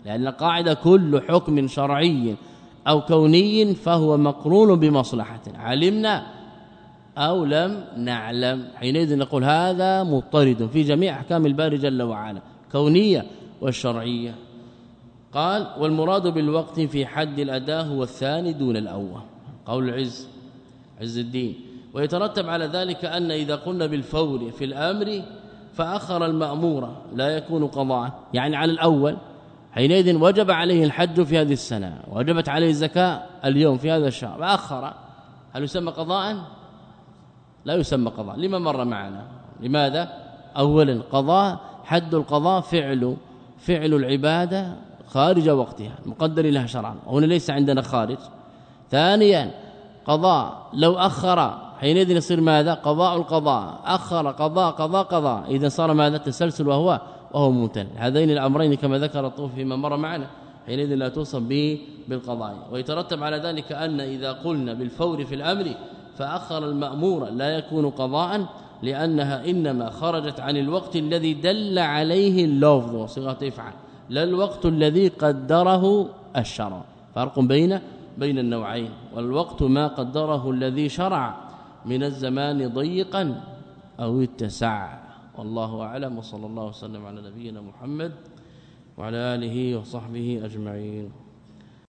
لأن قاعدة كل حكم شرعي أو كوني فهو مقرون بمصلحة. علمنا أو لم نعلم. حينئذ نقول هذا مضطرد في جميع أحكام الباري جل وعلا كونية والشرعية. قال والمراد بالوقت في حد الاداء هو الثاني دون الأول. قول العز عز الدين. ويترتب على ذلك أن إذا قلنا بالفور في الأمر فأخر المأمور لا يكون قضاء. يعني على الأول. حينئذ وجب عليه الحج في هذه السنة وجبت عليه الزكاة اليوم في هذا الشهر فأخر. هل يسمى قضاء؟ لا يسمى قضاء. لما مر معنا؟ لماذا؟ اولا قضاء حد القضاء فعل فعل العبادة خارج وقتها مقدر لها شرعا. هنا ليس عندنا خارج. ثانيا قضاء لو أخر حينئذ يصير ماذا؟ قضاء القضاء. أخر قضاء قضاء قضاء. إذا صار ماذا؟ تسلسل وهو وهو ممتن هذين الأمرين كما ذكر الطوف فيما مر معنا حينئذ لا توصف به بالقضاء. ويترتب على ذلك أن إذا قلنا بالفور في الأمر فأخر المأمور لا يكون قضاء لأنها إنما خرجت عن الوقت الذي دل عليه اللفظ وصيغة افعل لا الوقت الذي قدره الشرع. فرق بين بين النوعين. والوقت ما قدره الذي شرع من الزمان ضيقا أو اتسع. والله أعلم. وصلى الله وسلم على نبينا محمد وعلى آله وصحبه أجمعين.